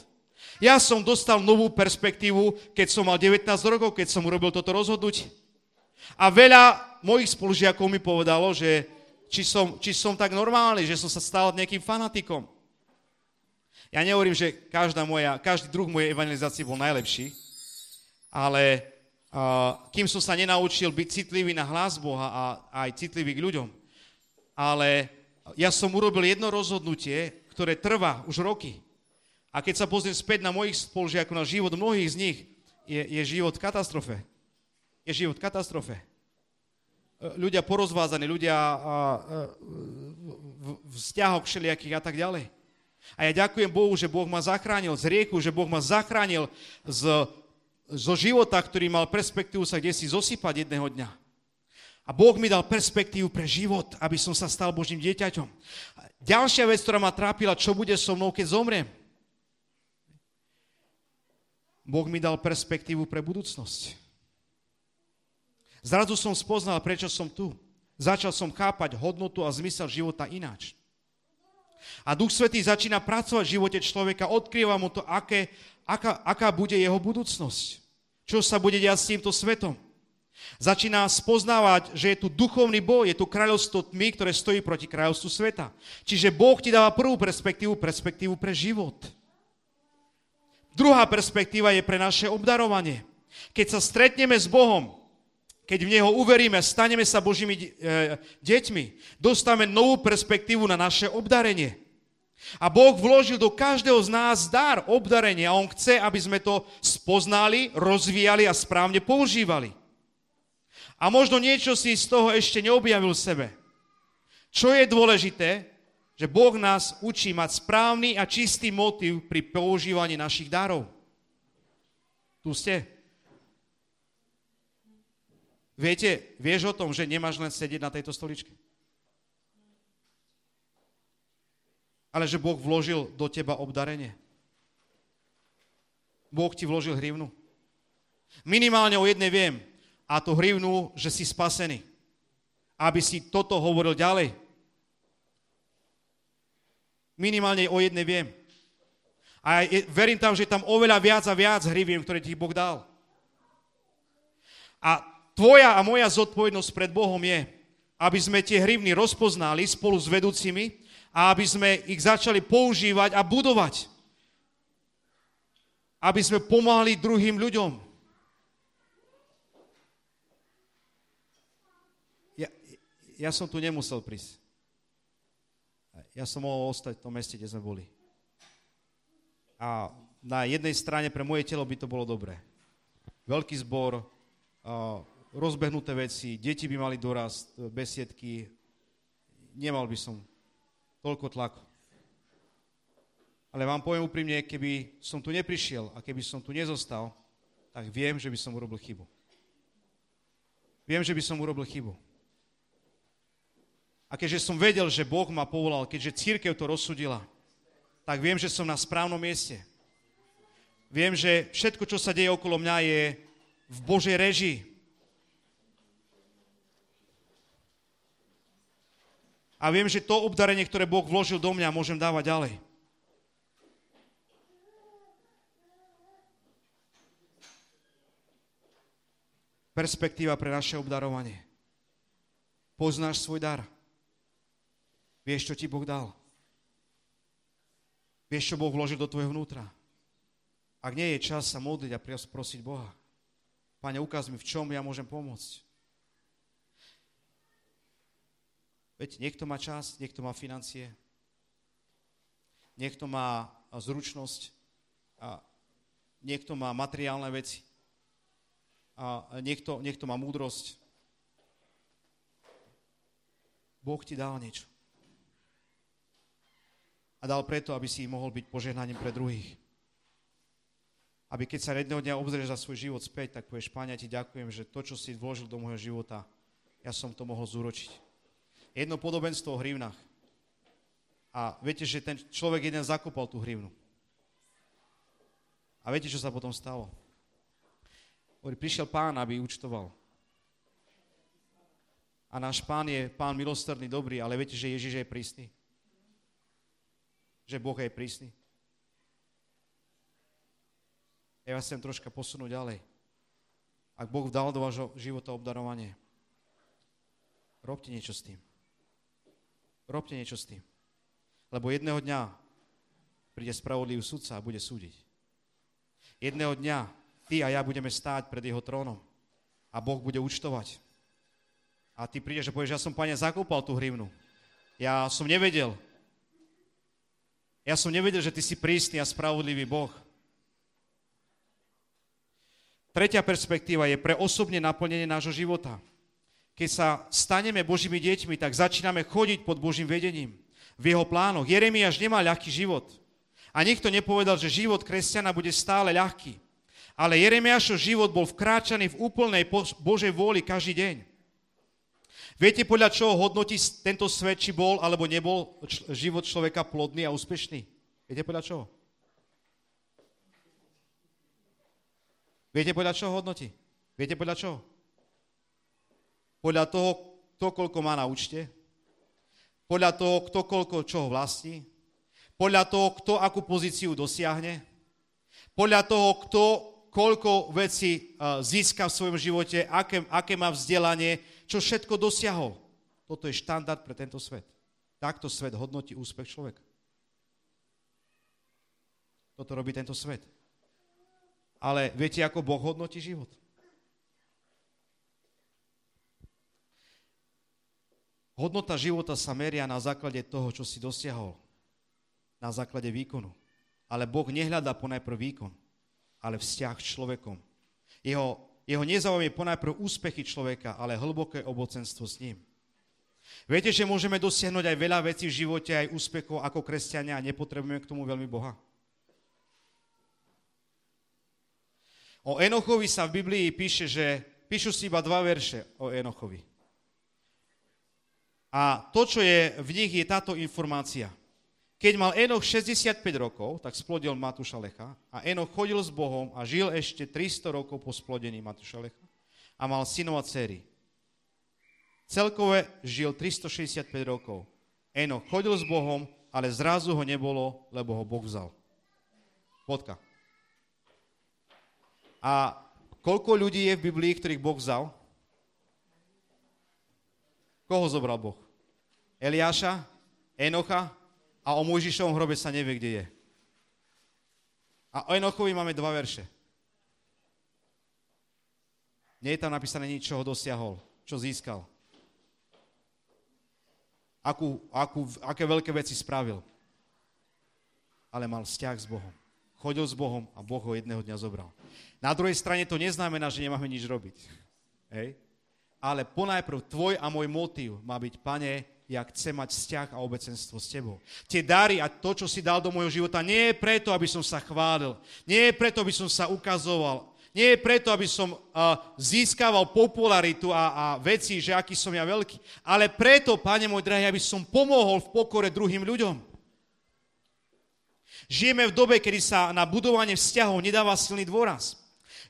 Ja som dostal novú perspektívu, keď som mal 19 rokov, keď som urobil toto rozhodnutie. A veľa mojich spolužiakov mi povedalo, že či som, či som tak normálny, že som sa stal nejakým fanatikom. Ja nehovorím, že každá moja, každý druh mojej evangelizácie bol najlepší, ale kým som sa nenaučil byť citlivý na hlas Boha a aj citlivý k ľuďom. Ale ja som urobil jedno rozhodnutie, ktoré trvá už roky. A keď sa pozriem späť na mojich spolužiakov, na život mnohých z nich, je, je život v katastrofe. Je život v katastrofe. Ľudia porozvázaní, ľudia v vzťahoch všelijakých a tak ďalej. A ja ďakujem Bohu, že Boh ma zachránil z rieku, že Boh ma zachránil z zo života, ktorý mal perspektívu sa kde si zosypať jedného dňa. A Boh mi dal perspektívu pre život, aby som sa stal Božím dieťaťom. Ďalšia vec, ktorá ma trápila, čo bude so mnou, keď zomriem. Boh mi dal perspektívu pre budúcnosť. Zrazu som spoznal, prečo som tu. Začal som chápať hodnotu a zmysel života ináč. A Duch Svetý začína pracovať v živote človeka, odkrýva mu to, aké, aká, aká bude jeho budúcnosť. Čo sa bude diať s týmto svetom. Začína spoznávať, že je tu duchovný boj, je tu kráľovstvo tmy, ktoré stojí proti kráľovstvu sveta. Čiže Boh ti dáva prvú perspektívu, perspektívu pre život. Druhá perspektíva je pre naše obdarovanie. Keď sa stretneme s Bohom, keď v Neho uveríme, staneme sa Božími e, deťmi, dostávame novú perspektívu na naše obdarenie. A Boh vložil do každého z nás dar, obdarenie a On chce, aby sme to spoznali, rozvíjali a správne používali. A možno niečo si z toho ešte neobjavil v sebe. Čo je dôležité, že Boh nás učí mať správny a čistý motiv pri používaní našich darov. Tu ste. Viete, vieš o tom, že nemáš len sedieť na tejto stoličke? ale že Boh vložil do teba obdarenie. Boh ti vložil hrivnu. Minimálne o jednej viem, a to hrivnu, že si spasený. Aby si toto hovoril ďalej. Minimálne o jednej viem. A verím tam, že je tam oveľa viac a viac hriviem, ktoré ti Boh dal. A tvoja a moja zodpovednosť pred Bohom je, aby sme tie hrivny rozpoznali spolu s vedúcimi a aby sme ich začali používať a budovať. aby sme pomáhali druhým ľuďom. Ja, ja som tu nemusel prísť. Ja som mohol ostať v tom meste, kde sme boli. A na jednej strane pre moje telo by to bolo dobré. Veľký zbor, rozbehnuté veci, deti by mali dorast, besiedky. Nemal by som toľko tlaku. Ale vám poviem úprimne, keby som tu neprišiel a keby som tu nezostal, tak viem, že by som urobil chybu. Viem, že by som urobil chybu. A keďže som vedel, že Boh ma povolal, keďže církev to rozsudila, tak viem, že som na správnom mieste. Viem, že všetko, čo sa deje okolo mňa, je v Božej režii. A viem, že to obdarenie, ktoré Boh vložil do mňa, môžem dávať ďalej. perspektíva pre naše obdarovanie. Poznáš svoj dar. Vieš, čo ti Boh dal. Vieš, čo Boh vložil do tvojho vnútra. Ak nie je čas sa modliť a prosiť Boha, Pane, ukáž mi, v čom ja môžem pomôcť. Veď niekto má čas, niekto má financie, niekto má zručnosť, a niekto má materiálne veci a niekto, niekto má múdrosť. Boh ti dal niečo. A dal preto, aby si mohol byť požehnaním pre druhých. Aby keď sa jedného dňa obzrieš za svoj život späť, tak povieš, Páne, ja ti ďakujem, že to, čo si vložil do môjho života, ja som to mohol zúročiť. Jedno podobenstvo o hrivnách. A viete, že ten človek jeden zakopal tú hrivnu. A viete, čo sa potom stalo? Prišiel pán, aby účtoval. A náš pán je pán milostrdný, dobrý, ale viete, že Ježiš je prísny? Že Boh je prísny? Ja vás chcem troška posunúť ďalej. Ak Boh dal do vášho života obdarovanie, robte niečo s tým. Robte niečo s tým. Lebo jedného dňa príde spravodlivý sudca a bude súdiť. Jedného dňa ty a ja budeme stáť pred jeho trónom a Boh bude účtovať. A ty prídeš a povieš, ja som, pane, zakúpal tú hrivnu. Ja som nevedel. Ja som nevedel, že ty si prísny a spravodlivý Boh. Tretia perspektíva je pre osobne naplnenie nášho života. Keď sa staneme Božími deťmi, tak začíname chodiť pod Božím vedením, v jeho plánoch. Jeremiáš nemá ľahký život. A nikto nepovedal, že život kresťana bude stále ľahký. Ale Jeremiášov život bol vkráčaný v úplnej Božej vôli každý deň. Viete, podľa čoho hodnotí tento svet, či bol alebo nebol život človeka plodný a úspešný? Viete, podľa čoho? Viete, podľa čoho hodnotí? Viete, podľa čoho? Podľa toho, kto koľko má na účte, podľa toho, kto koľko čoho vlastní, podľa toho, kto akú pozíciu dosiahne, podľa toho, kto koľko vecí získa v svojom živote, aké, aké má vzdelanie, čo všetko dosiahol. Toto je štandard pre tento svet. Takto svet hodnotí úspech človeka. Toto robí tento svet. Ale viete, ako Boh hodnotí život? Hodnota života sa meria na základe toho, čo si dosiahol. Na základe výkonu. Ale Boh nehľadá ponajprv výkon ale vzťah s človekom. Jeho, jeho nezaujíma ponajprv úspechy človeka, ale hlboké obocenstvo s ním. Viete, že môžeme dosiahnuť aj veľa vecí v živote, aj úspechov ako kresťania a nepotrebujeme k tomu veľmi Boha. O Enochovi sa v Biblii píše, že píšu si iba dva verše o Enochovi. A to, čo je v nich, je táto informácia – keď mal Enoch 65 rokov, tak splodil Matúša Lecha a Enoch chodil s Bohom a žil ešte 300 rokov po splodení Matúša Lecha a mal synov a dcery. Celkové žil 365 rokov. Enoch chodil s Bohom, ale zrazu ho nebolo, lebo ho Boh vzal. Bodka. A koľko ľudí je v Biblii, ktorých Boh vzal? Koho zobral Boh? Eliáša? Enocha? A o Mojžišovom hrobe sa nevie, kde je. A o Enochovi máme dva verše. Nie je tam napísané nič, čo ho dosiahol, čo získal. Akú, akú, aké veľké veci spravil. Ale mal vzťah s Bohom. Chodil s Bohom a Boh ho jedného dňa zobral. Na druhej strane to neznamená, že nemáme nič robiť. Hej? Ale ponajprv tvoj a môj motív má byť, pane, ja chcem mať vzťah a obecenstvo s tebou. Tie dary a to, čo si dal do môjho života, nie je preto, aby som sa chválil. Nie je preto, aby som sa ukazoval. Nie je preto, aby som uh, získaval popularitu a, a veci, že aký som ja veľký. Ale preto, Pane môj drahý, aby som pomohol v pokore druhým ľuďom. Žijeme v dobe, kedy sa na budovanie vzťahov nedáva silný dôraz.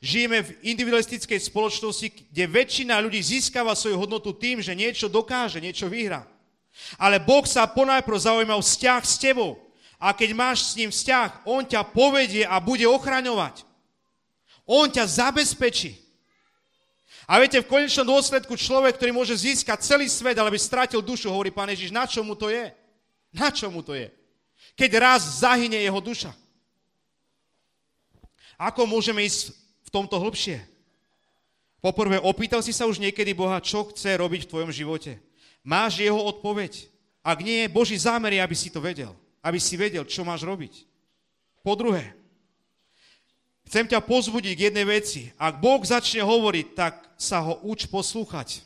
Žijeme v individualistickej spoločnosti, kde väčšina ľudí získava svoju hodnotu tým, že niečo dokáže, niečo vyhrá. Ale Boh sa ponajprv zaujíma o vzťah s tebou. A keď máš s ním vzťah, on ťa povedie a bude ochraňovať. On ťa zabezpečí. A viete, v konečnom dôsledku človek, ktorý môže získať celý svet, ale by stratil dušu, hovorí Pán Ježiš, na čo to je? Na čo to je? Keď raz zahynie jeho duša. Ako môžeme ísť v tomto hlbšie? Poprvé, opýtal si sa už niekedy Boha, čo chce robiť v tvojom živote? Máš jeho odpoveď? Ak nie, Boží zámer je, aby si to vedel. Aby si vedel, čo máš robiť. Po druhé, chcem ťa pozbudiť k jednej veci. Ak Boh začne hovoriť, tak sa ho uč poslúchať.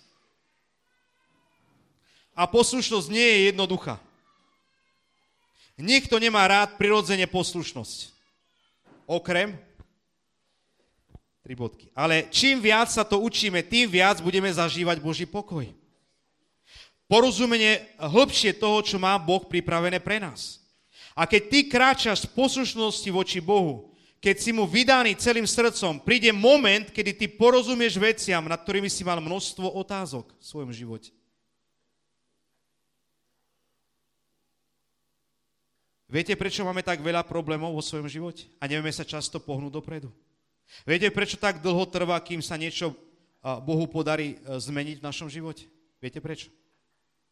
A poslušnosť nie je jednoduchá. Nikto nemá rád prirodzene poslušnosť. Okrem tri bodky. Ale čím viac sa to učíme, tým viac budeme zažívať Boží pokoj porozumenie hĺbšie toho, čo má Boh pripravené pre nás. A keď ty kráčaš v poslušnosti voči Bohu, keď si mu vydaný celým srdcom, príde moment, kedy ty porozumieš veciam, nad ktorými si mal množstvo otázok v svojom živote. Viete, prečo máme tak veľa problémov vo svojom živote a nevieme sa často pohnúť dopredu? Viete, prečo tak dlho trvá, kým sa niečo Bohu podarí e, zmeniť v našom živote? Viete prečo?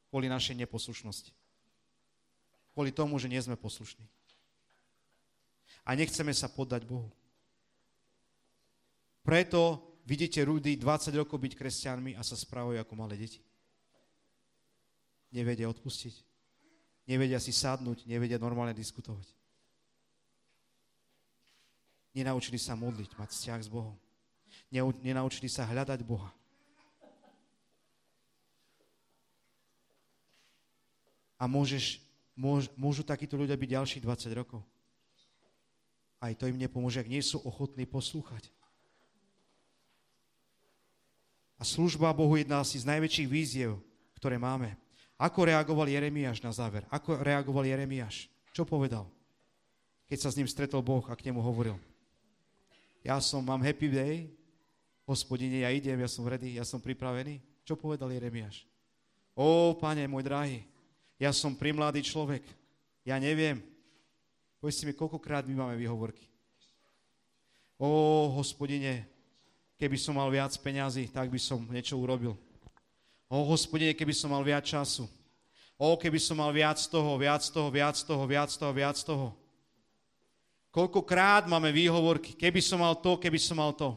Kvôli našej neposlušnosti. Kvôli tomu, že nie sme poslušní. A nechceme sa poddať Bohu. Preto vidíte ľudí 20 rokov byť kresťanmi a sa správajú ako malé deti. Nevedia odpustiť. Nevedia si sadnúť, nevedia normálne diskutovať. Nenaučili sa modliť, mať vzťah s Bohom. Nenaučili sa hľadať Boha. A môžeš, môž, môžu takíto ľudia byť ďalších 20 rokov. Aj to im nepomôže, ak nie sú ochotní poslúchať. A služba Bohu je jedna z najväčších víziev, ktoré máme. Ako reagoval Jeremiáš na záver? Ako reagoval Jeremiáš? Čo povedal? Keď sa s ním stretol Boh a k nemu hovoril. Ja som, mám happy day, hospodine, ja idem, ja som ready, ja som pripravený. Čo povedal Jeremiáš? Ó, pane, môj drahý, ja som primladý človek. Ja neviem. Povedzte mi, koľkokrát my máme výhovorky. Ó, hospodine, keby som mal viac peňazí, tak by som niečo urobil. Ó, hospodine, keby som mal viac času. Ó, keby som mal viac toho, viac toho, viac toho, viac toho, viac toho. Koľkokrát máme výhovorky, keby som mal to, keby som mal to.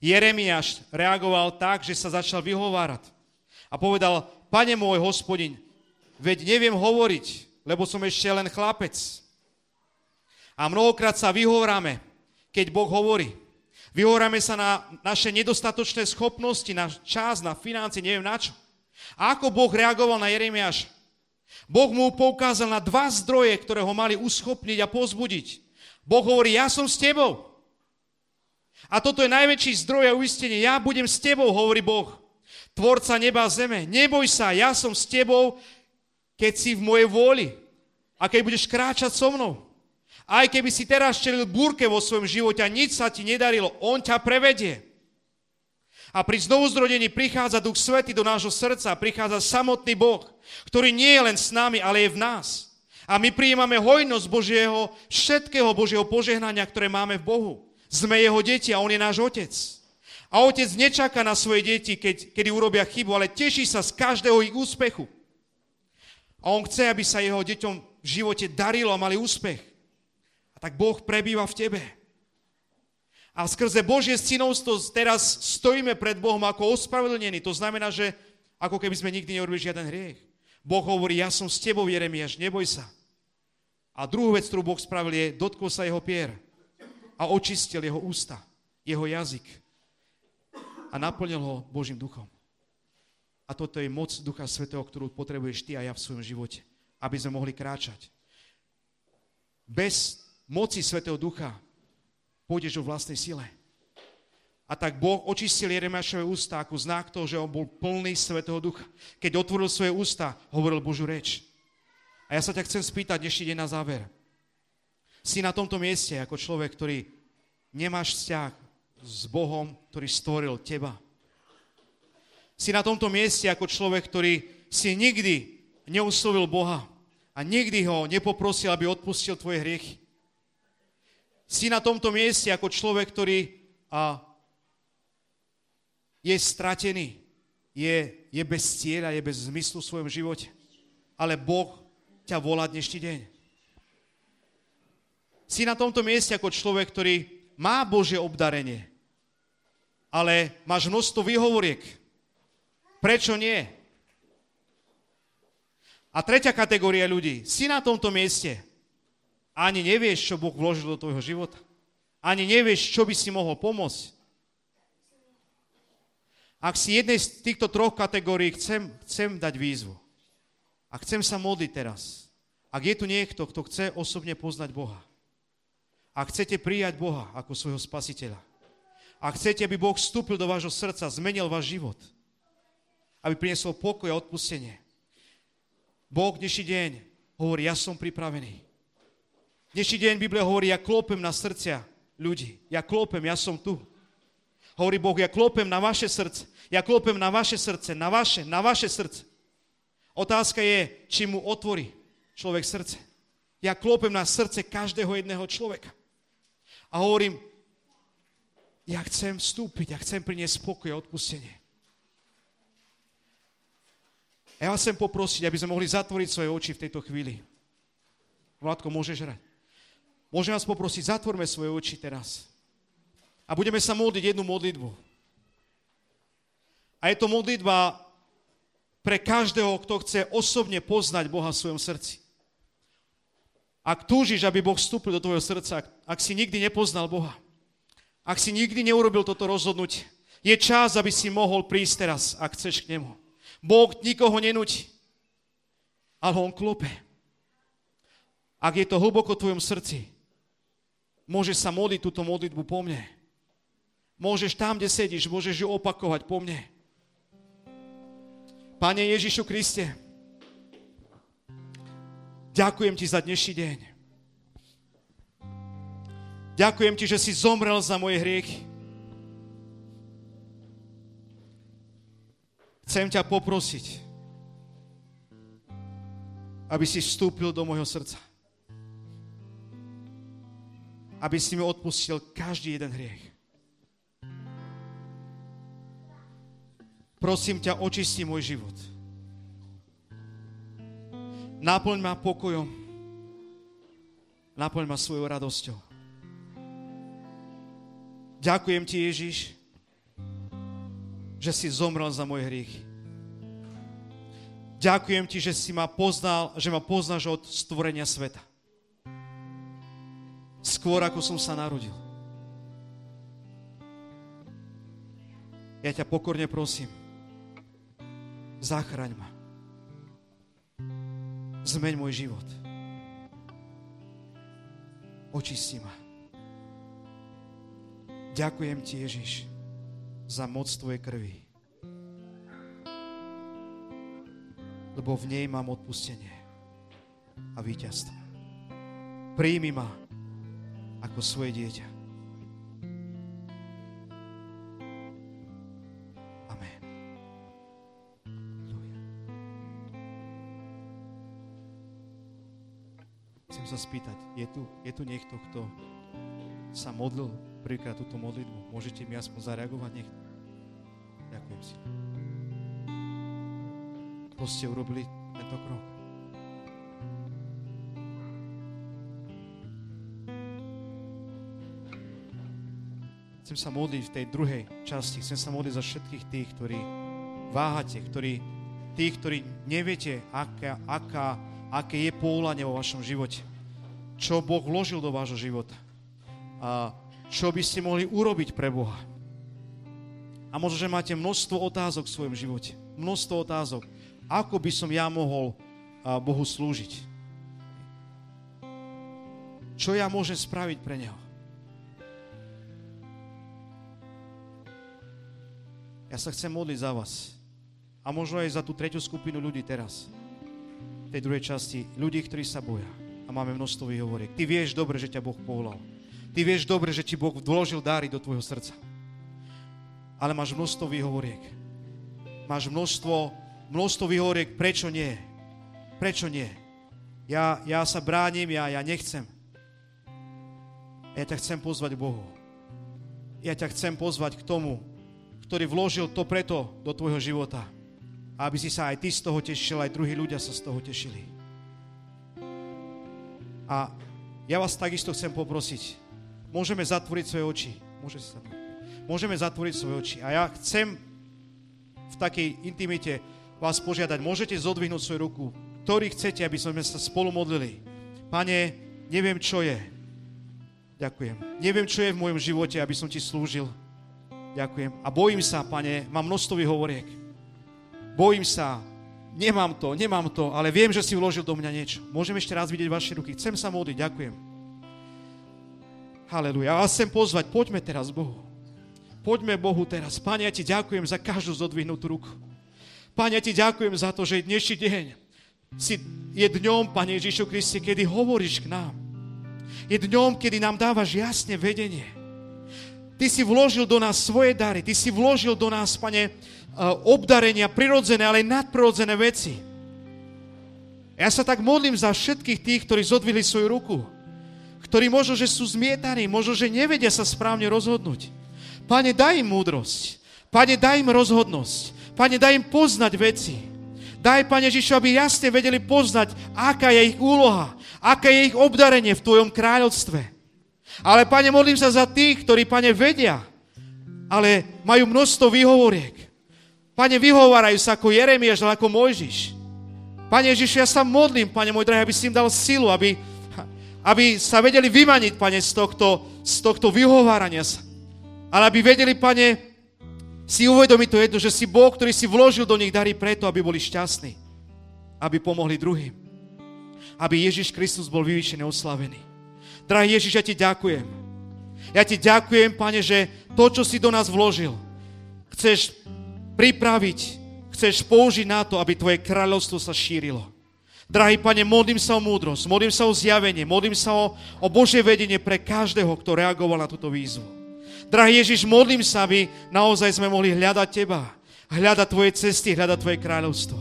Jeremiáš reagoval tak, že sa začal vyhovárať. A povedal, pane môj hospodin, veď neviem hovoriť, lebo som ešte len chlapec. A mnohokrát sa vyhovoráme, keď Boh hovorí. Vyhovoráme sa na naše nedostatočné schopnosti, na čas, na financie, neviem na čo. A ako Boh reagoval na Jeremiáš? Boh mu poukázal na dva zdroje, ktoré ho mali uschopniť a pozbudiť. Boh hovorí, ja som s tebou. A toto je najväčší zdroj a uistenie. Ja budem s tebou, hovorí Boh. Tvorca neba a zeme. Neboj sa, ja som s tebou, keď si v mojej vôli a keď budeš kráčať so mnou. Aj keby si teraz čelil búrke vo svojom živote a nič sa ti nedarilo, on ťa prevedie. A pri znovuzrodení prichádza Duch Svety do nášho srdca, prichádza samotný Boh, ktorý nie je len s nami, ale je v nás. A my prijímame hojnosť Božieho, všetkého Božieho požehnania, ktoré máme v Bohu. Sme jeho deti a on je náš otec. A otec nečaká na svoje deti, keď, kedy urobia chybu, ale teší sa z každého ich úspechu. A on chce, aby sa jeho deťom v živote darilo mali úspech. A tak Boh prebýva v tebe. A skrze Božie synovstvo teraz stojíme pred Bohom ako ospravedlnení. To znamená, že ako keby sme nikdy neurobili žiaden hriech. Boh hovorí, ja som s tebou, Jeremiáš, neboj sa. A druhú vec, ktorú Boh spravil, je, dotkol sa jeho pier a očistil jeho ústa, jeho jazyk a naplnil ho Božím duchom. A toto je moc Ducha Svetého, ktorú potrebuješ ty a ja v svojom živote, aby sme mohli kráčať. Bez moci Svetého Ducha pôjdeš o vlastnej sile. A tak Boh očistil Jeremiašové ústa ako znak toho, že on bol plný Svetého Ducha. Keď otvoril svoje ústa, hovoril Božú reč. A ja sa ťa chcem spýtať dnešný deň na záver. Si na tomto mieste ako človek, ktorý nemáš vzťah s Bohom, ktorý stvoril teba. Si na tomto mieste ako človek, ktorý si nikdy neuslovil Boha a nikdy ho nepoprosil, aby odpustil tvoje hriechy. Si na tomto mieste ako človek, ktorý a, je stratený, je, je bez cieľa, je bez zmyslu v svojom živote. Ale Boh ťa volá dnešný deň. Si na tomto mieste ako človek, ktorý má Božie obdarenie, ale máš množstvo výhovoriek. Prečo nie? A tretia kategória ľudí. Si na tomto mieste, ani nevieš, čo Boh vložil do tvojho života. Ani nevieš, čo by si mohol pomôcť. Ak si jednej z týchto troch kategórií chcem, chcem dať výzvu. A chcem sa modliť teraz. Ak je tu niekto, kto chce osobne poznať Boha. A chcete prijať Boha ako svojho spasiteľa. A chcete, aby Boh vstúpil do vášho srdca, zmenil váš život. Aby priniesol pokoj a odpustenie. Boh dnešný deň hovorí, ja som pripravený. Dnešný deň Biblia hovorí, ja klopem na srdcia ľudí. Ja klopem, ja som tu. Hovorí Boh, ja klopem na vaše srdce. Ja klopem na vaše srdce, na vaše, na vaše srdce. Otázka je, či mu otvorí človek srdce. Ja klopem na srdce každého jedného človeka. A hovorím, ja chcem vstúpiť, ja chcem priniesť spokoj a odpustenie. Ja vás chcem poprosiť, aby sme mohli zatvoriť svoje oči v tejto chvíli. Vládko, môžeš hrať. Môžem vás poprosiť, zatvorme svoje oči teraz. A budeme sa modliť jednu modlitbu. A je to modlitba pre každého, kto chce osobne poznať Boha v svojom srdci. Ak túžiš, aby Boh vstúpil do tvojho srdca, ak si nikdy nepoznal Boha, ak si nikdy neurobil toto rozhodnutie, je čas, aby si mohol prísť teraz, ak chceš k nemu. Boh nikoho nenúti, ale on klope. Ak je to hlboko v tvojom srdci, Môžeš sa modliť túto modlitbu po mne. Môžeš tam, kde sedíš, môžeš ju opakovať po mne. Pane Ježišu Kriste, ďakujem ti za dnešný deň. Ďakujem ti, že si zomrel za moje hriechy. Chcem ťa poprosiť, aby si vstúpil do môjho srdca aby si mi odpustil každý jeden hriech. Prosím ťa, očisti môj život. Naplň ma pokojom. Naplň ma svojou radosťou. Ďakujem ti, Ježiš, že si zomrel za moje hriechy. Ďakujem ti, že si ma poznal, že ma poznáš od stvorenia sveta skôr ako som sa narodil. Ja ťa pokorne prosím, zachraň ma. Zmeň môj život. Očisti ma. Ďakujem ti, Ježiš, za moc tvojej krvi. Lebo v nej mám odpustenie a víťazstvo. Príjmi ma ako svoje dieťa. Amen. Chcem sa spýtať, je tu, je tu niekto, kto sa modlil prvýkrát túto modlitbu? Môžete mi aspoň zareagovať? Nech... Ďakujem si. Kto ste urobili tento krok? chcem sa modliť v tej druhej časti. Chcem sa modliť za všetkých tých, ktorí váhate, ktorí, tých, ktorí neviete, aká, aká, aké je povolanie vo vašom živote. Čo Boh vložil do vášho života. A čo by ste mohli urobiť pre Boha. A možno, že máte množstvo otázok v svojom živote. Množstvo otázok. Ako by som ja mohol Bohu slúžiť? Čo ja môžem spraviť pre Neho? Ja sa chcem modliť za vás. A možno aj za tú tretiu skupinu ľudí teraz. V tej druhej časti. Ľudí, ktorí sa boja. A máme množstvo výhovoriek. Ty vieš dobre, že ťa Boh povolal. Ty vieš dobre, že ti Boh vložil dáry do tvojho srdca. Ale máš množstvo výhovoriek. Máš množstvo, množstvo výhovoriek, prečo nie? Prečo nie? Ja, ja sa bránim, ja, ja nechcem. Ja ťa chcem pozvať Bohu. Ja ťa chcem pozvať k tomu, ktorý vložil to preto do tvojho života. Aby si sa aj ty z toho tešil, aj druhí ľudia sa z toho tešili. A ja vás takisto chcem poprosiť. Môžeme zatvoriť svoje oči. Môže sa... Môžeme zatvoriť svoje oči. A ja chcem v takej intimite vás požiadať. Môžete zodvihnúť svoju ruku. Ktorý chcete, aby sme sa spolu modlili. Pane, neviem, čo je. Ďakujem. Neviem, čo je v mojom živote, aby som ti slúžil. Ďakujem. A bojím sa, pane, mám množstvo hovoriek. Bojím sa, nemám to, nemám to, ale viem, že si vložil do mňa niečo. Môžem ešte raz vidieť vaše ruky. Chcem sa modliť, ďakujem. Haleluja. Ja chcem pozvať, poďme teraz Bohu. Poďme Bohu teraz. Pane, ja ti ďakujem za každú zodvihnutú ruku. Pane, ja ti ďakujem za to, že dnešný deň si, je dňom, Pane Ježišu Kriste, kedy hovoríš k nám. Je dňom, kedy nám dávaš jasne vedenie. Ty si vložil do nás svoje dary, Ty si vložil do nás, Pane, eh, obdarenia, prirodzené, ale aj nadprirodzené veci. Ja sa tak modlím za všetkých tých, ktorí zodvili svoju ruku, ktorí možno, že sú zmietaní, možno, že nevedia sa správne rozhodnúť. Pane, daj im múdrosť. Pane, daj im rozhodnosť. Pane, daj im poznať veci. Daj, Pane Žišu, aby jasne vedeli poznať, aká je ich úloha, aké je ich obdarenie v Tvojom kráľovstve. Ale, pane, modlím sa za tých, ktorí, pane, vedia, ale majú množstvo výhovoriek. Pane, vyhovárajú sa ako Jeremiáš, ale ako Mojžiš. Pane Ježiš, ja sa modlím, Pane môj drahý, aby si im dal silu, aby, aby sa vedeli vymaniť, Pane, z tohto, z tohto vyhovárania sa. Ale aby vedeli, Pane, si uvedomiť to jedno, že si Boh, ktorý si vložil do nich dary preto, aby boli šťastní. Aby pomohli druhým. Aby Ježiš Kristus bol vyvýšený, oslavený. Drahý Ježiš, ja ti ďakujem. Ja ti ďakujem, Pane, že to, čo si do nás vložil, chceš pripraviť, chceš použiť na to, aby Tvoje kráľovstvo sa šírilo. Drahý Pane, modlím sa o múdrosť, modlím sa o zjavenie, modlím sa o, o Božie vedenie pre každého, kto reagoval na túto výzvu. Drahý Ježiš, modlím sa, aby naozaj sme mohli hľadať Teba, hľadať Tvoje cesty, hľadať Tvoje kráľovstvo.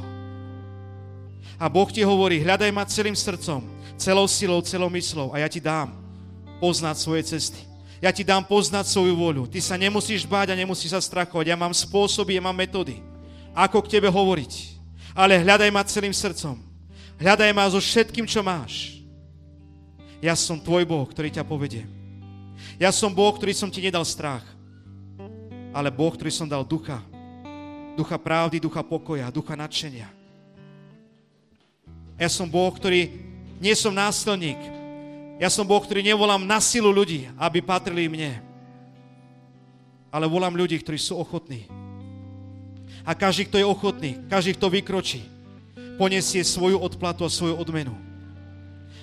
A Boh ti hovorí, hľadaj ma celým srdcom, celou silou, celou myslou a ja ti dám poznať svoje cesty. Ja ti dám poznať svoju voľu. Ty sa nemusíš báť a nemusíš sa strachovať. Ja mám spôsoby, ja mám metódy, ako k tebe hovoriť. Ale hľadaj ma celým srdcom. Hľadaj ma so všetkým, čo máš. Ja som tvoj Boh, ktorý ťa povedie. Ja som Boh, ktorý som ti nedal strach, ale Boh, ktorý som dal ducha. Ducha pravdy, ducha pokoja, ducha nadšenia. Ja som Boh, ktorý nie som násilník. Ja som Boh, ktorý nevolám na silu ľudí, aby patrili mne. Ale volám ľudí, ktorí sú ochotní. A každý, kto je ochotný, každý, kto vykročí, poniesie svoju odplatu a svoju odmenu.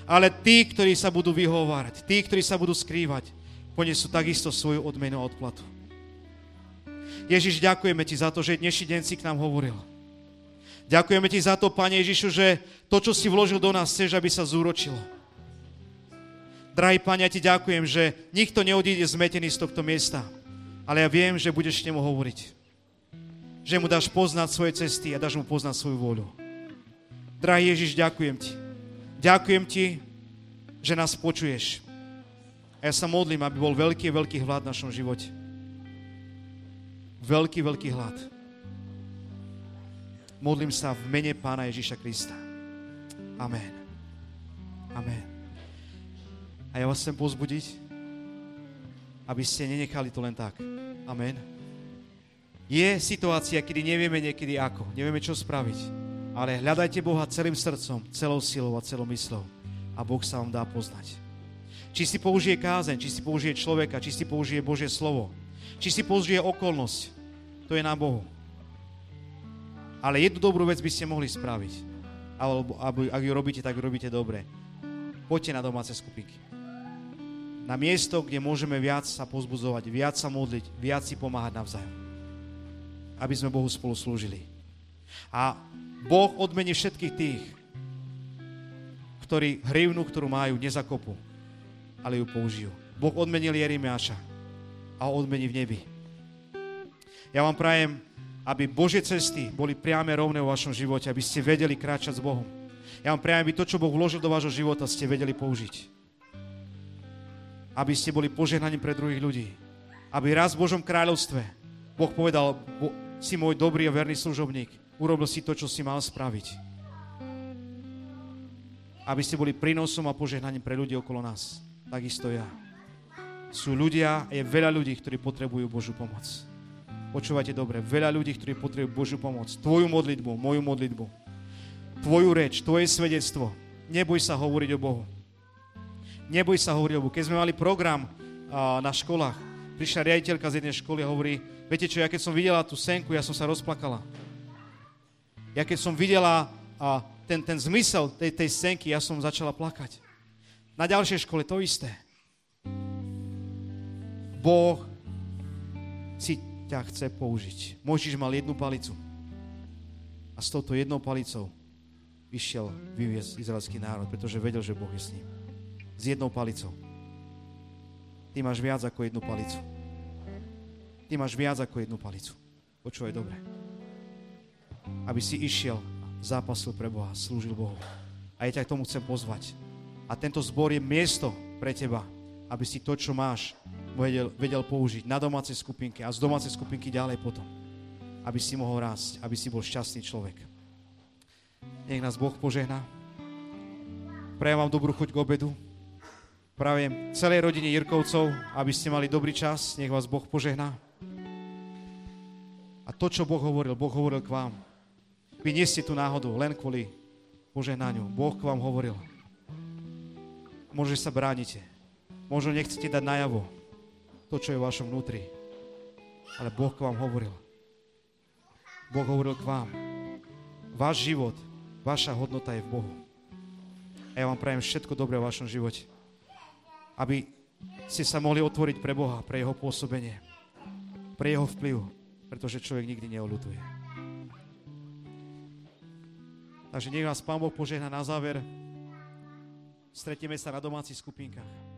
Ale tí, ktorí sa budú vyhovárať, tí, ktorí sa budú skrývať, ponesú takisto svoju odmenu a odplatu. Ježiš, ďakujeme ti za to, že dnešný deň si k nám hovoril. Ďakujeme ti za to, Pane Ježišu, že to, čo si vložil do nás, chceš, aby sa zúročilo. Drahý Pane, ja ti ďakujem, že nikto neodíde zmetený z tohto miesta, ale ja viem, že budeš nemu hovoriť. Že mu dáš poznať svoje cesty a dáš mu poznať svoju voľu. Drahý Ježiš, ďakujem ti. Ďakujem ti, že nás počuješ. A ja sa modlím, aby bol veľký, veľký hlad v našom živote. Veľký, veľký hlad. Modlím sa v mene Pána Ježíša Krista. Amen. Amen. A ja vás chcem pozbudiť, aby ste nenechali to len tak. Amen. Je situácia, kedy nevieme niekedy ako, nevieme čo spraviť, ale hľadajte Boha celým srdcom, celou silou a celou myslou a Boh sa vám dá poznať. Či si použije kázeň, či si použije človeka, či si použije Božie slovo, či si použije okolnosť, to je na Bohu. Ale jednu dobrú vec by ste mohli spraviť. Alebo ak ju robíte, tak ju robíte dobre. Poďte na domáce skupinky. Na miesto, kde môžeme viac sa pozbudzovať, viac sa modliť, viac si pomáhať navzájom. Aby sme Bohu spolu slúžili. A Boh odmení všetkých tých, ktorí hrivnu, ktorú majú, nezakopú ale ju použijú. Boh odmenil Jeremiáša a odmení v nebi. Ja vám prajem, aby Božie cesty boli priame rovné vo vašom živote, aby ste vedeli kráčať s Bohom. Ja vám prajem, aby to, čo Boh vložil do vášho života, ste vedeli použiť. Aby ste boli požehnaním pre druhých ľudí. Aby raz v Božom kráľovstve Boh povedal, si môj dobrý a verný služobník, urobil si to, čo si mal spraviť. Aby ste boli prínosom a požehnaním pre ľudí okolo nás takisto ja. Sú ľudia, je veľa ľudí, ktorí potrebujú Božú pomoc. Počúvajte dobre, veľa ľudí, ktorí potrebujú Božú pomoc. Tvoju modlitbu, moju modlitbu. Tvoju reč, tvoje svedectvo. Neboj sa hovoriť o Bohu. Neboj sa hovoriť o Bohu. Keď sme mali program na školách, prišla riaditeľka z jednej školy a hovorí, viete čo, ja keď som videla tú senku, ja som sa rozplakala. Ja keď som videla a, ten, ten zmysel tej, tej senky, ja som začala plakať. Na ďalšej škole to isté. Boh si ťa chce použiť. Možiš mal jednu palicu. A s touto jednou palicou išiel vyviesť izraelský národ, pretože vedel, že Boh je s ním. S jednou palicou. Ty máš viac ako jednu palicu. Ty máš viac ako jednu palicu. Počúvaj dobre. Aby si išiel, zápasil pre Boha, slúžil Bohu. A ja ťa k tomu chcem pozvať a tento zbor je miesto pre teba, aby si to, čo máš, vedel, vedel použiť na domácej skupinke a z domácej skupinky ďalej potom. Aby si mohol rásť, aby si bol šťastný človek. Nech nás Boh požehná. Prajem vám dobrú chuť k obedu. Prajem celej rodine Jirkovcov, aby ste mali dobrý čas. Nech vás Boh požehná. A to, čo Boh hovoril, Boh hovoril k vám. Vy nie ste tu náhodou, len kvôli požehnaniu. Boh k vám hovoril. Možno sa bránite. Možno nechcete dať najavo to, čo je v vašom vnútri. Ale Boh k vám hovoril. Boh hovoril k vám. Váš život, vaša hodnota je v Bohu. A ja vám prajem všetko dobré v vašom živote. Aby ste sa mohli otvoriť pre Boha, pre Jeho pôsobenie, pre Jeho vplyv, pretože človek nikdy neolutuje. Takže nech vás Pán Boh požehna na záver. Stretieme sa na domácich skupinkách.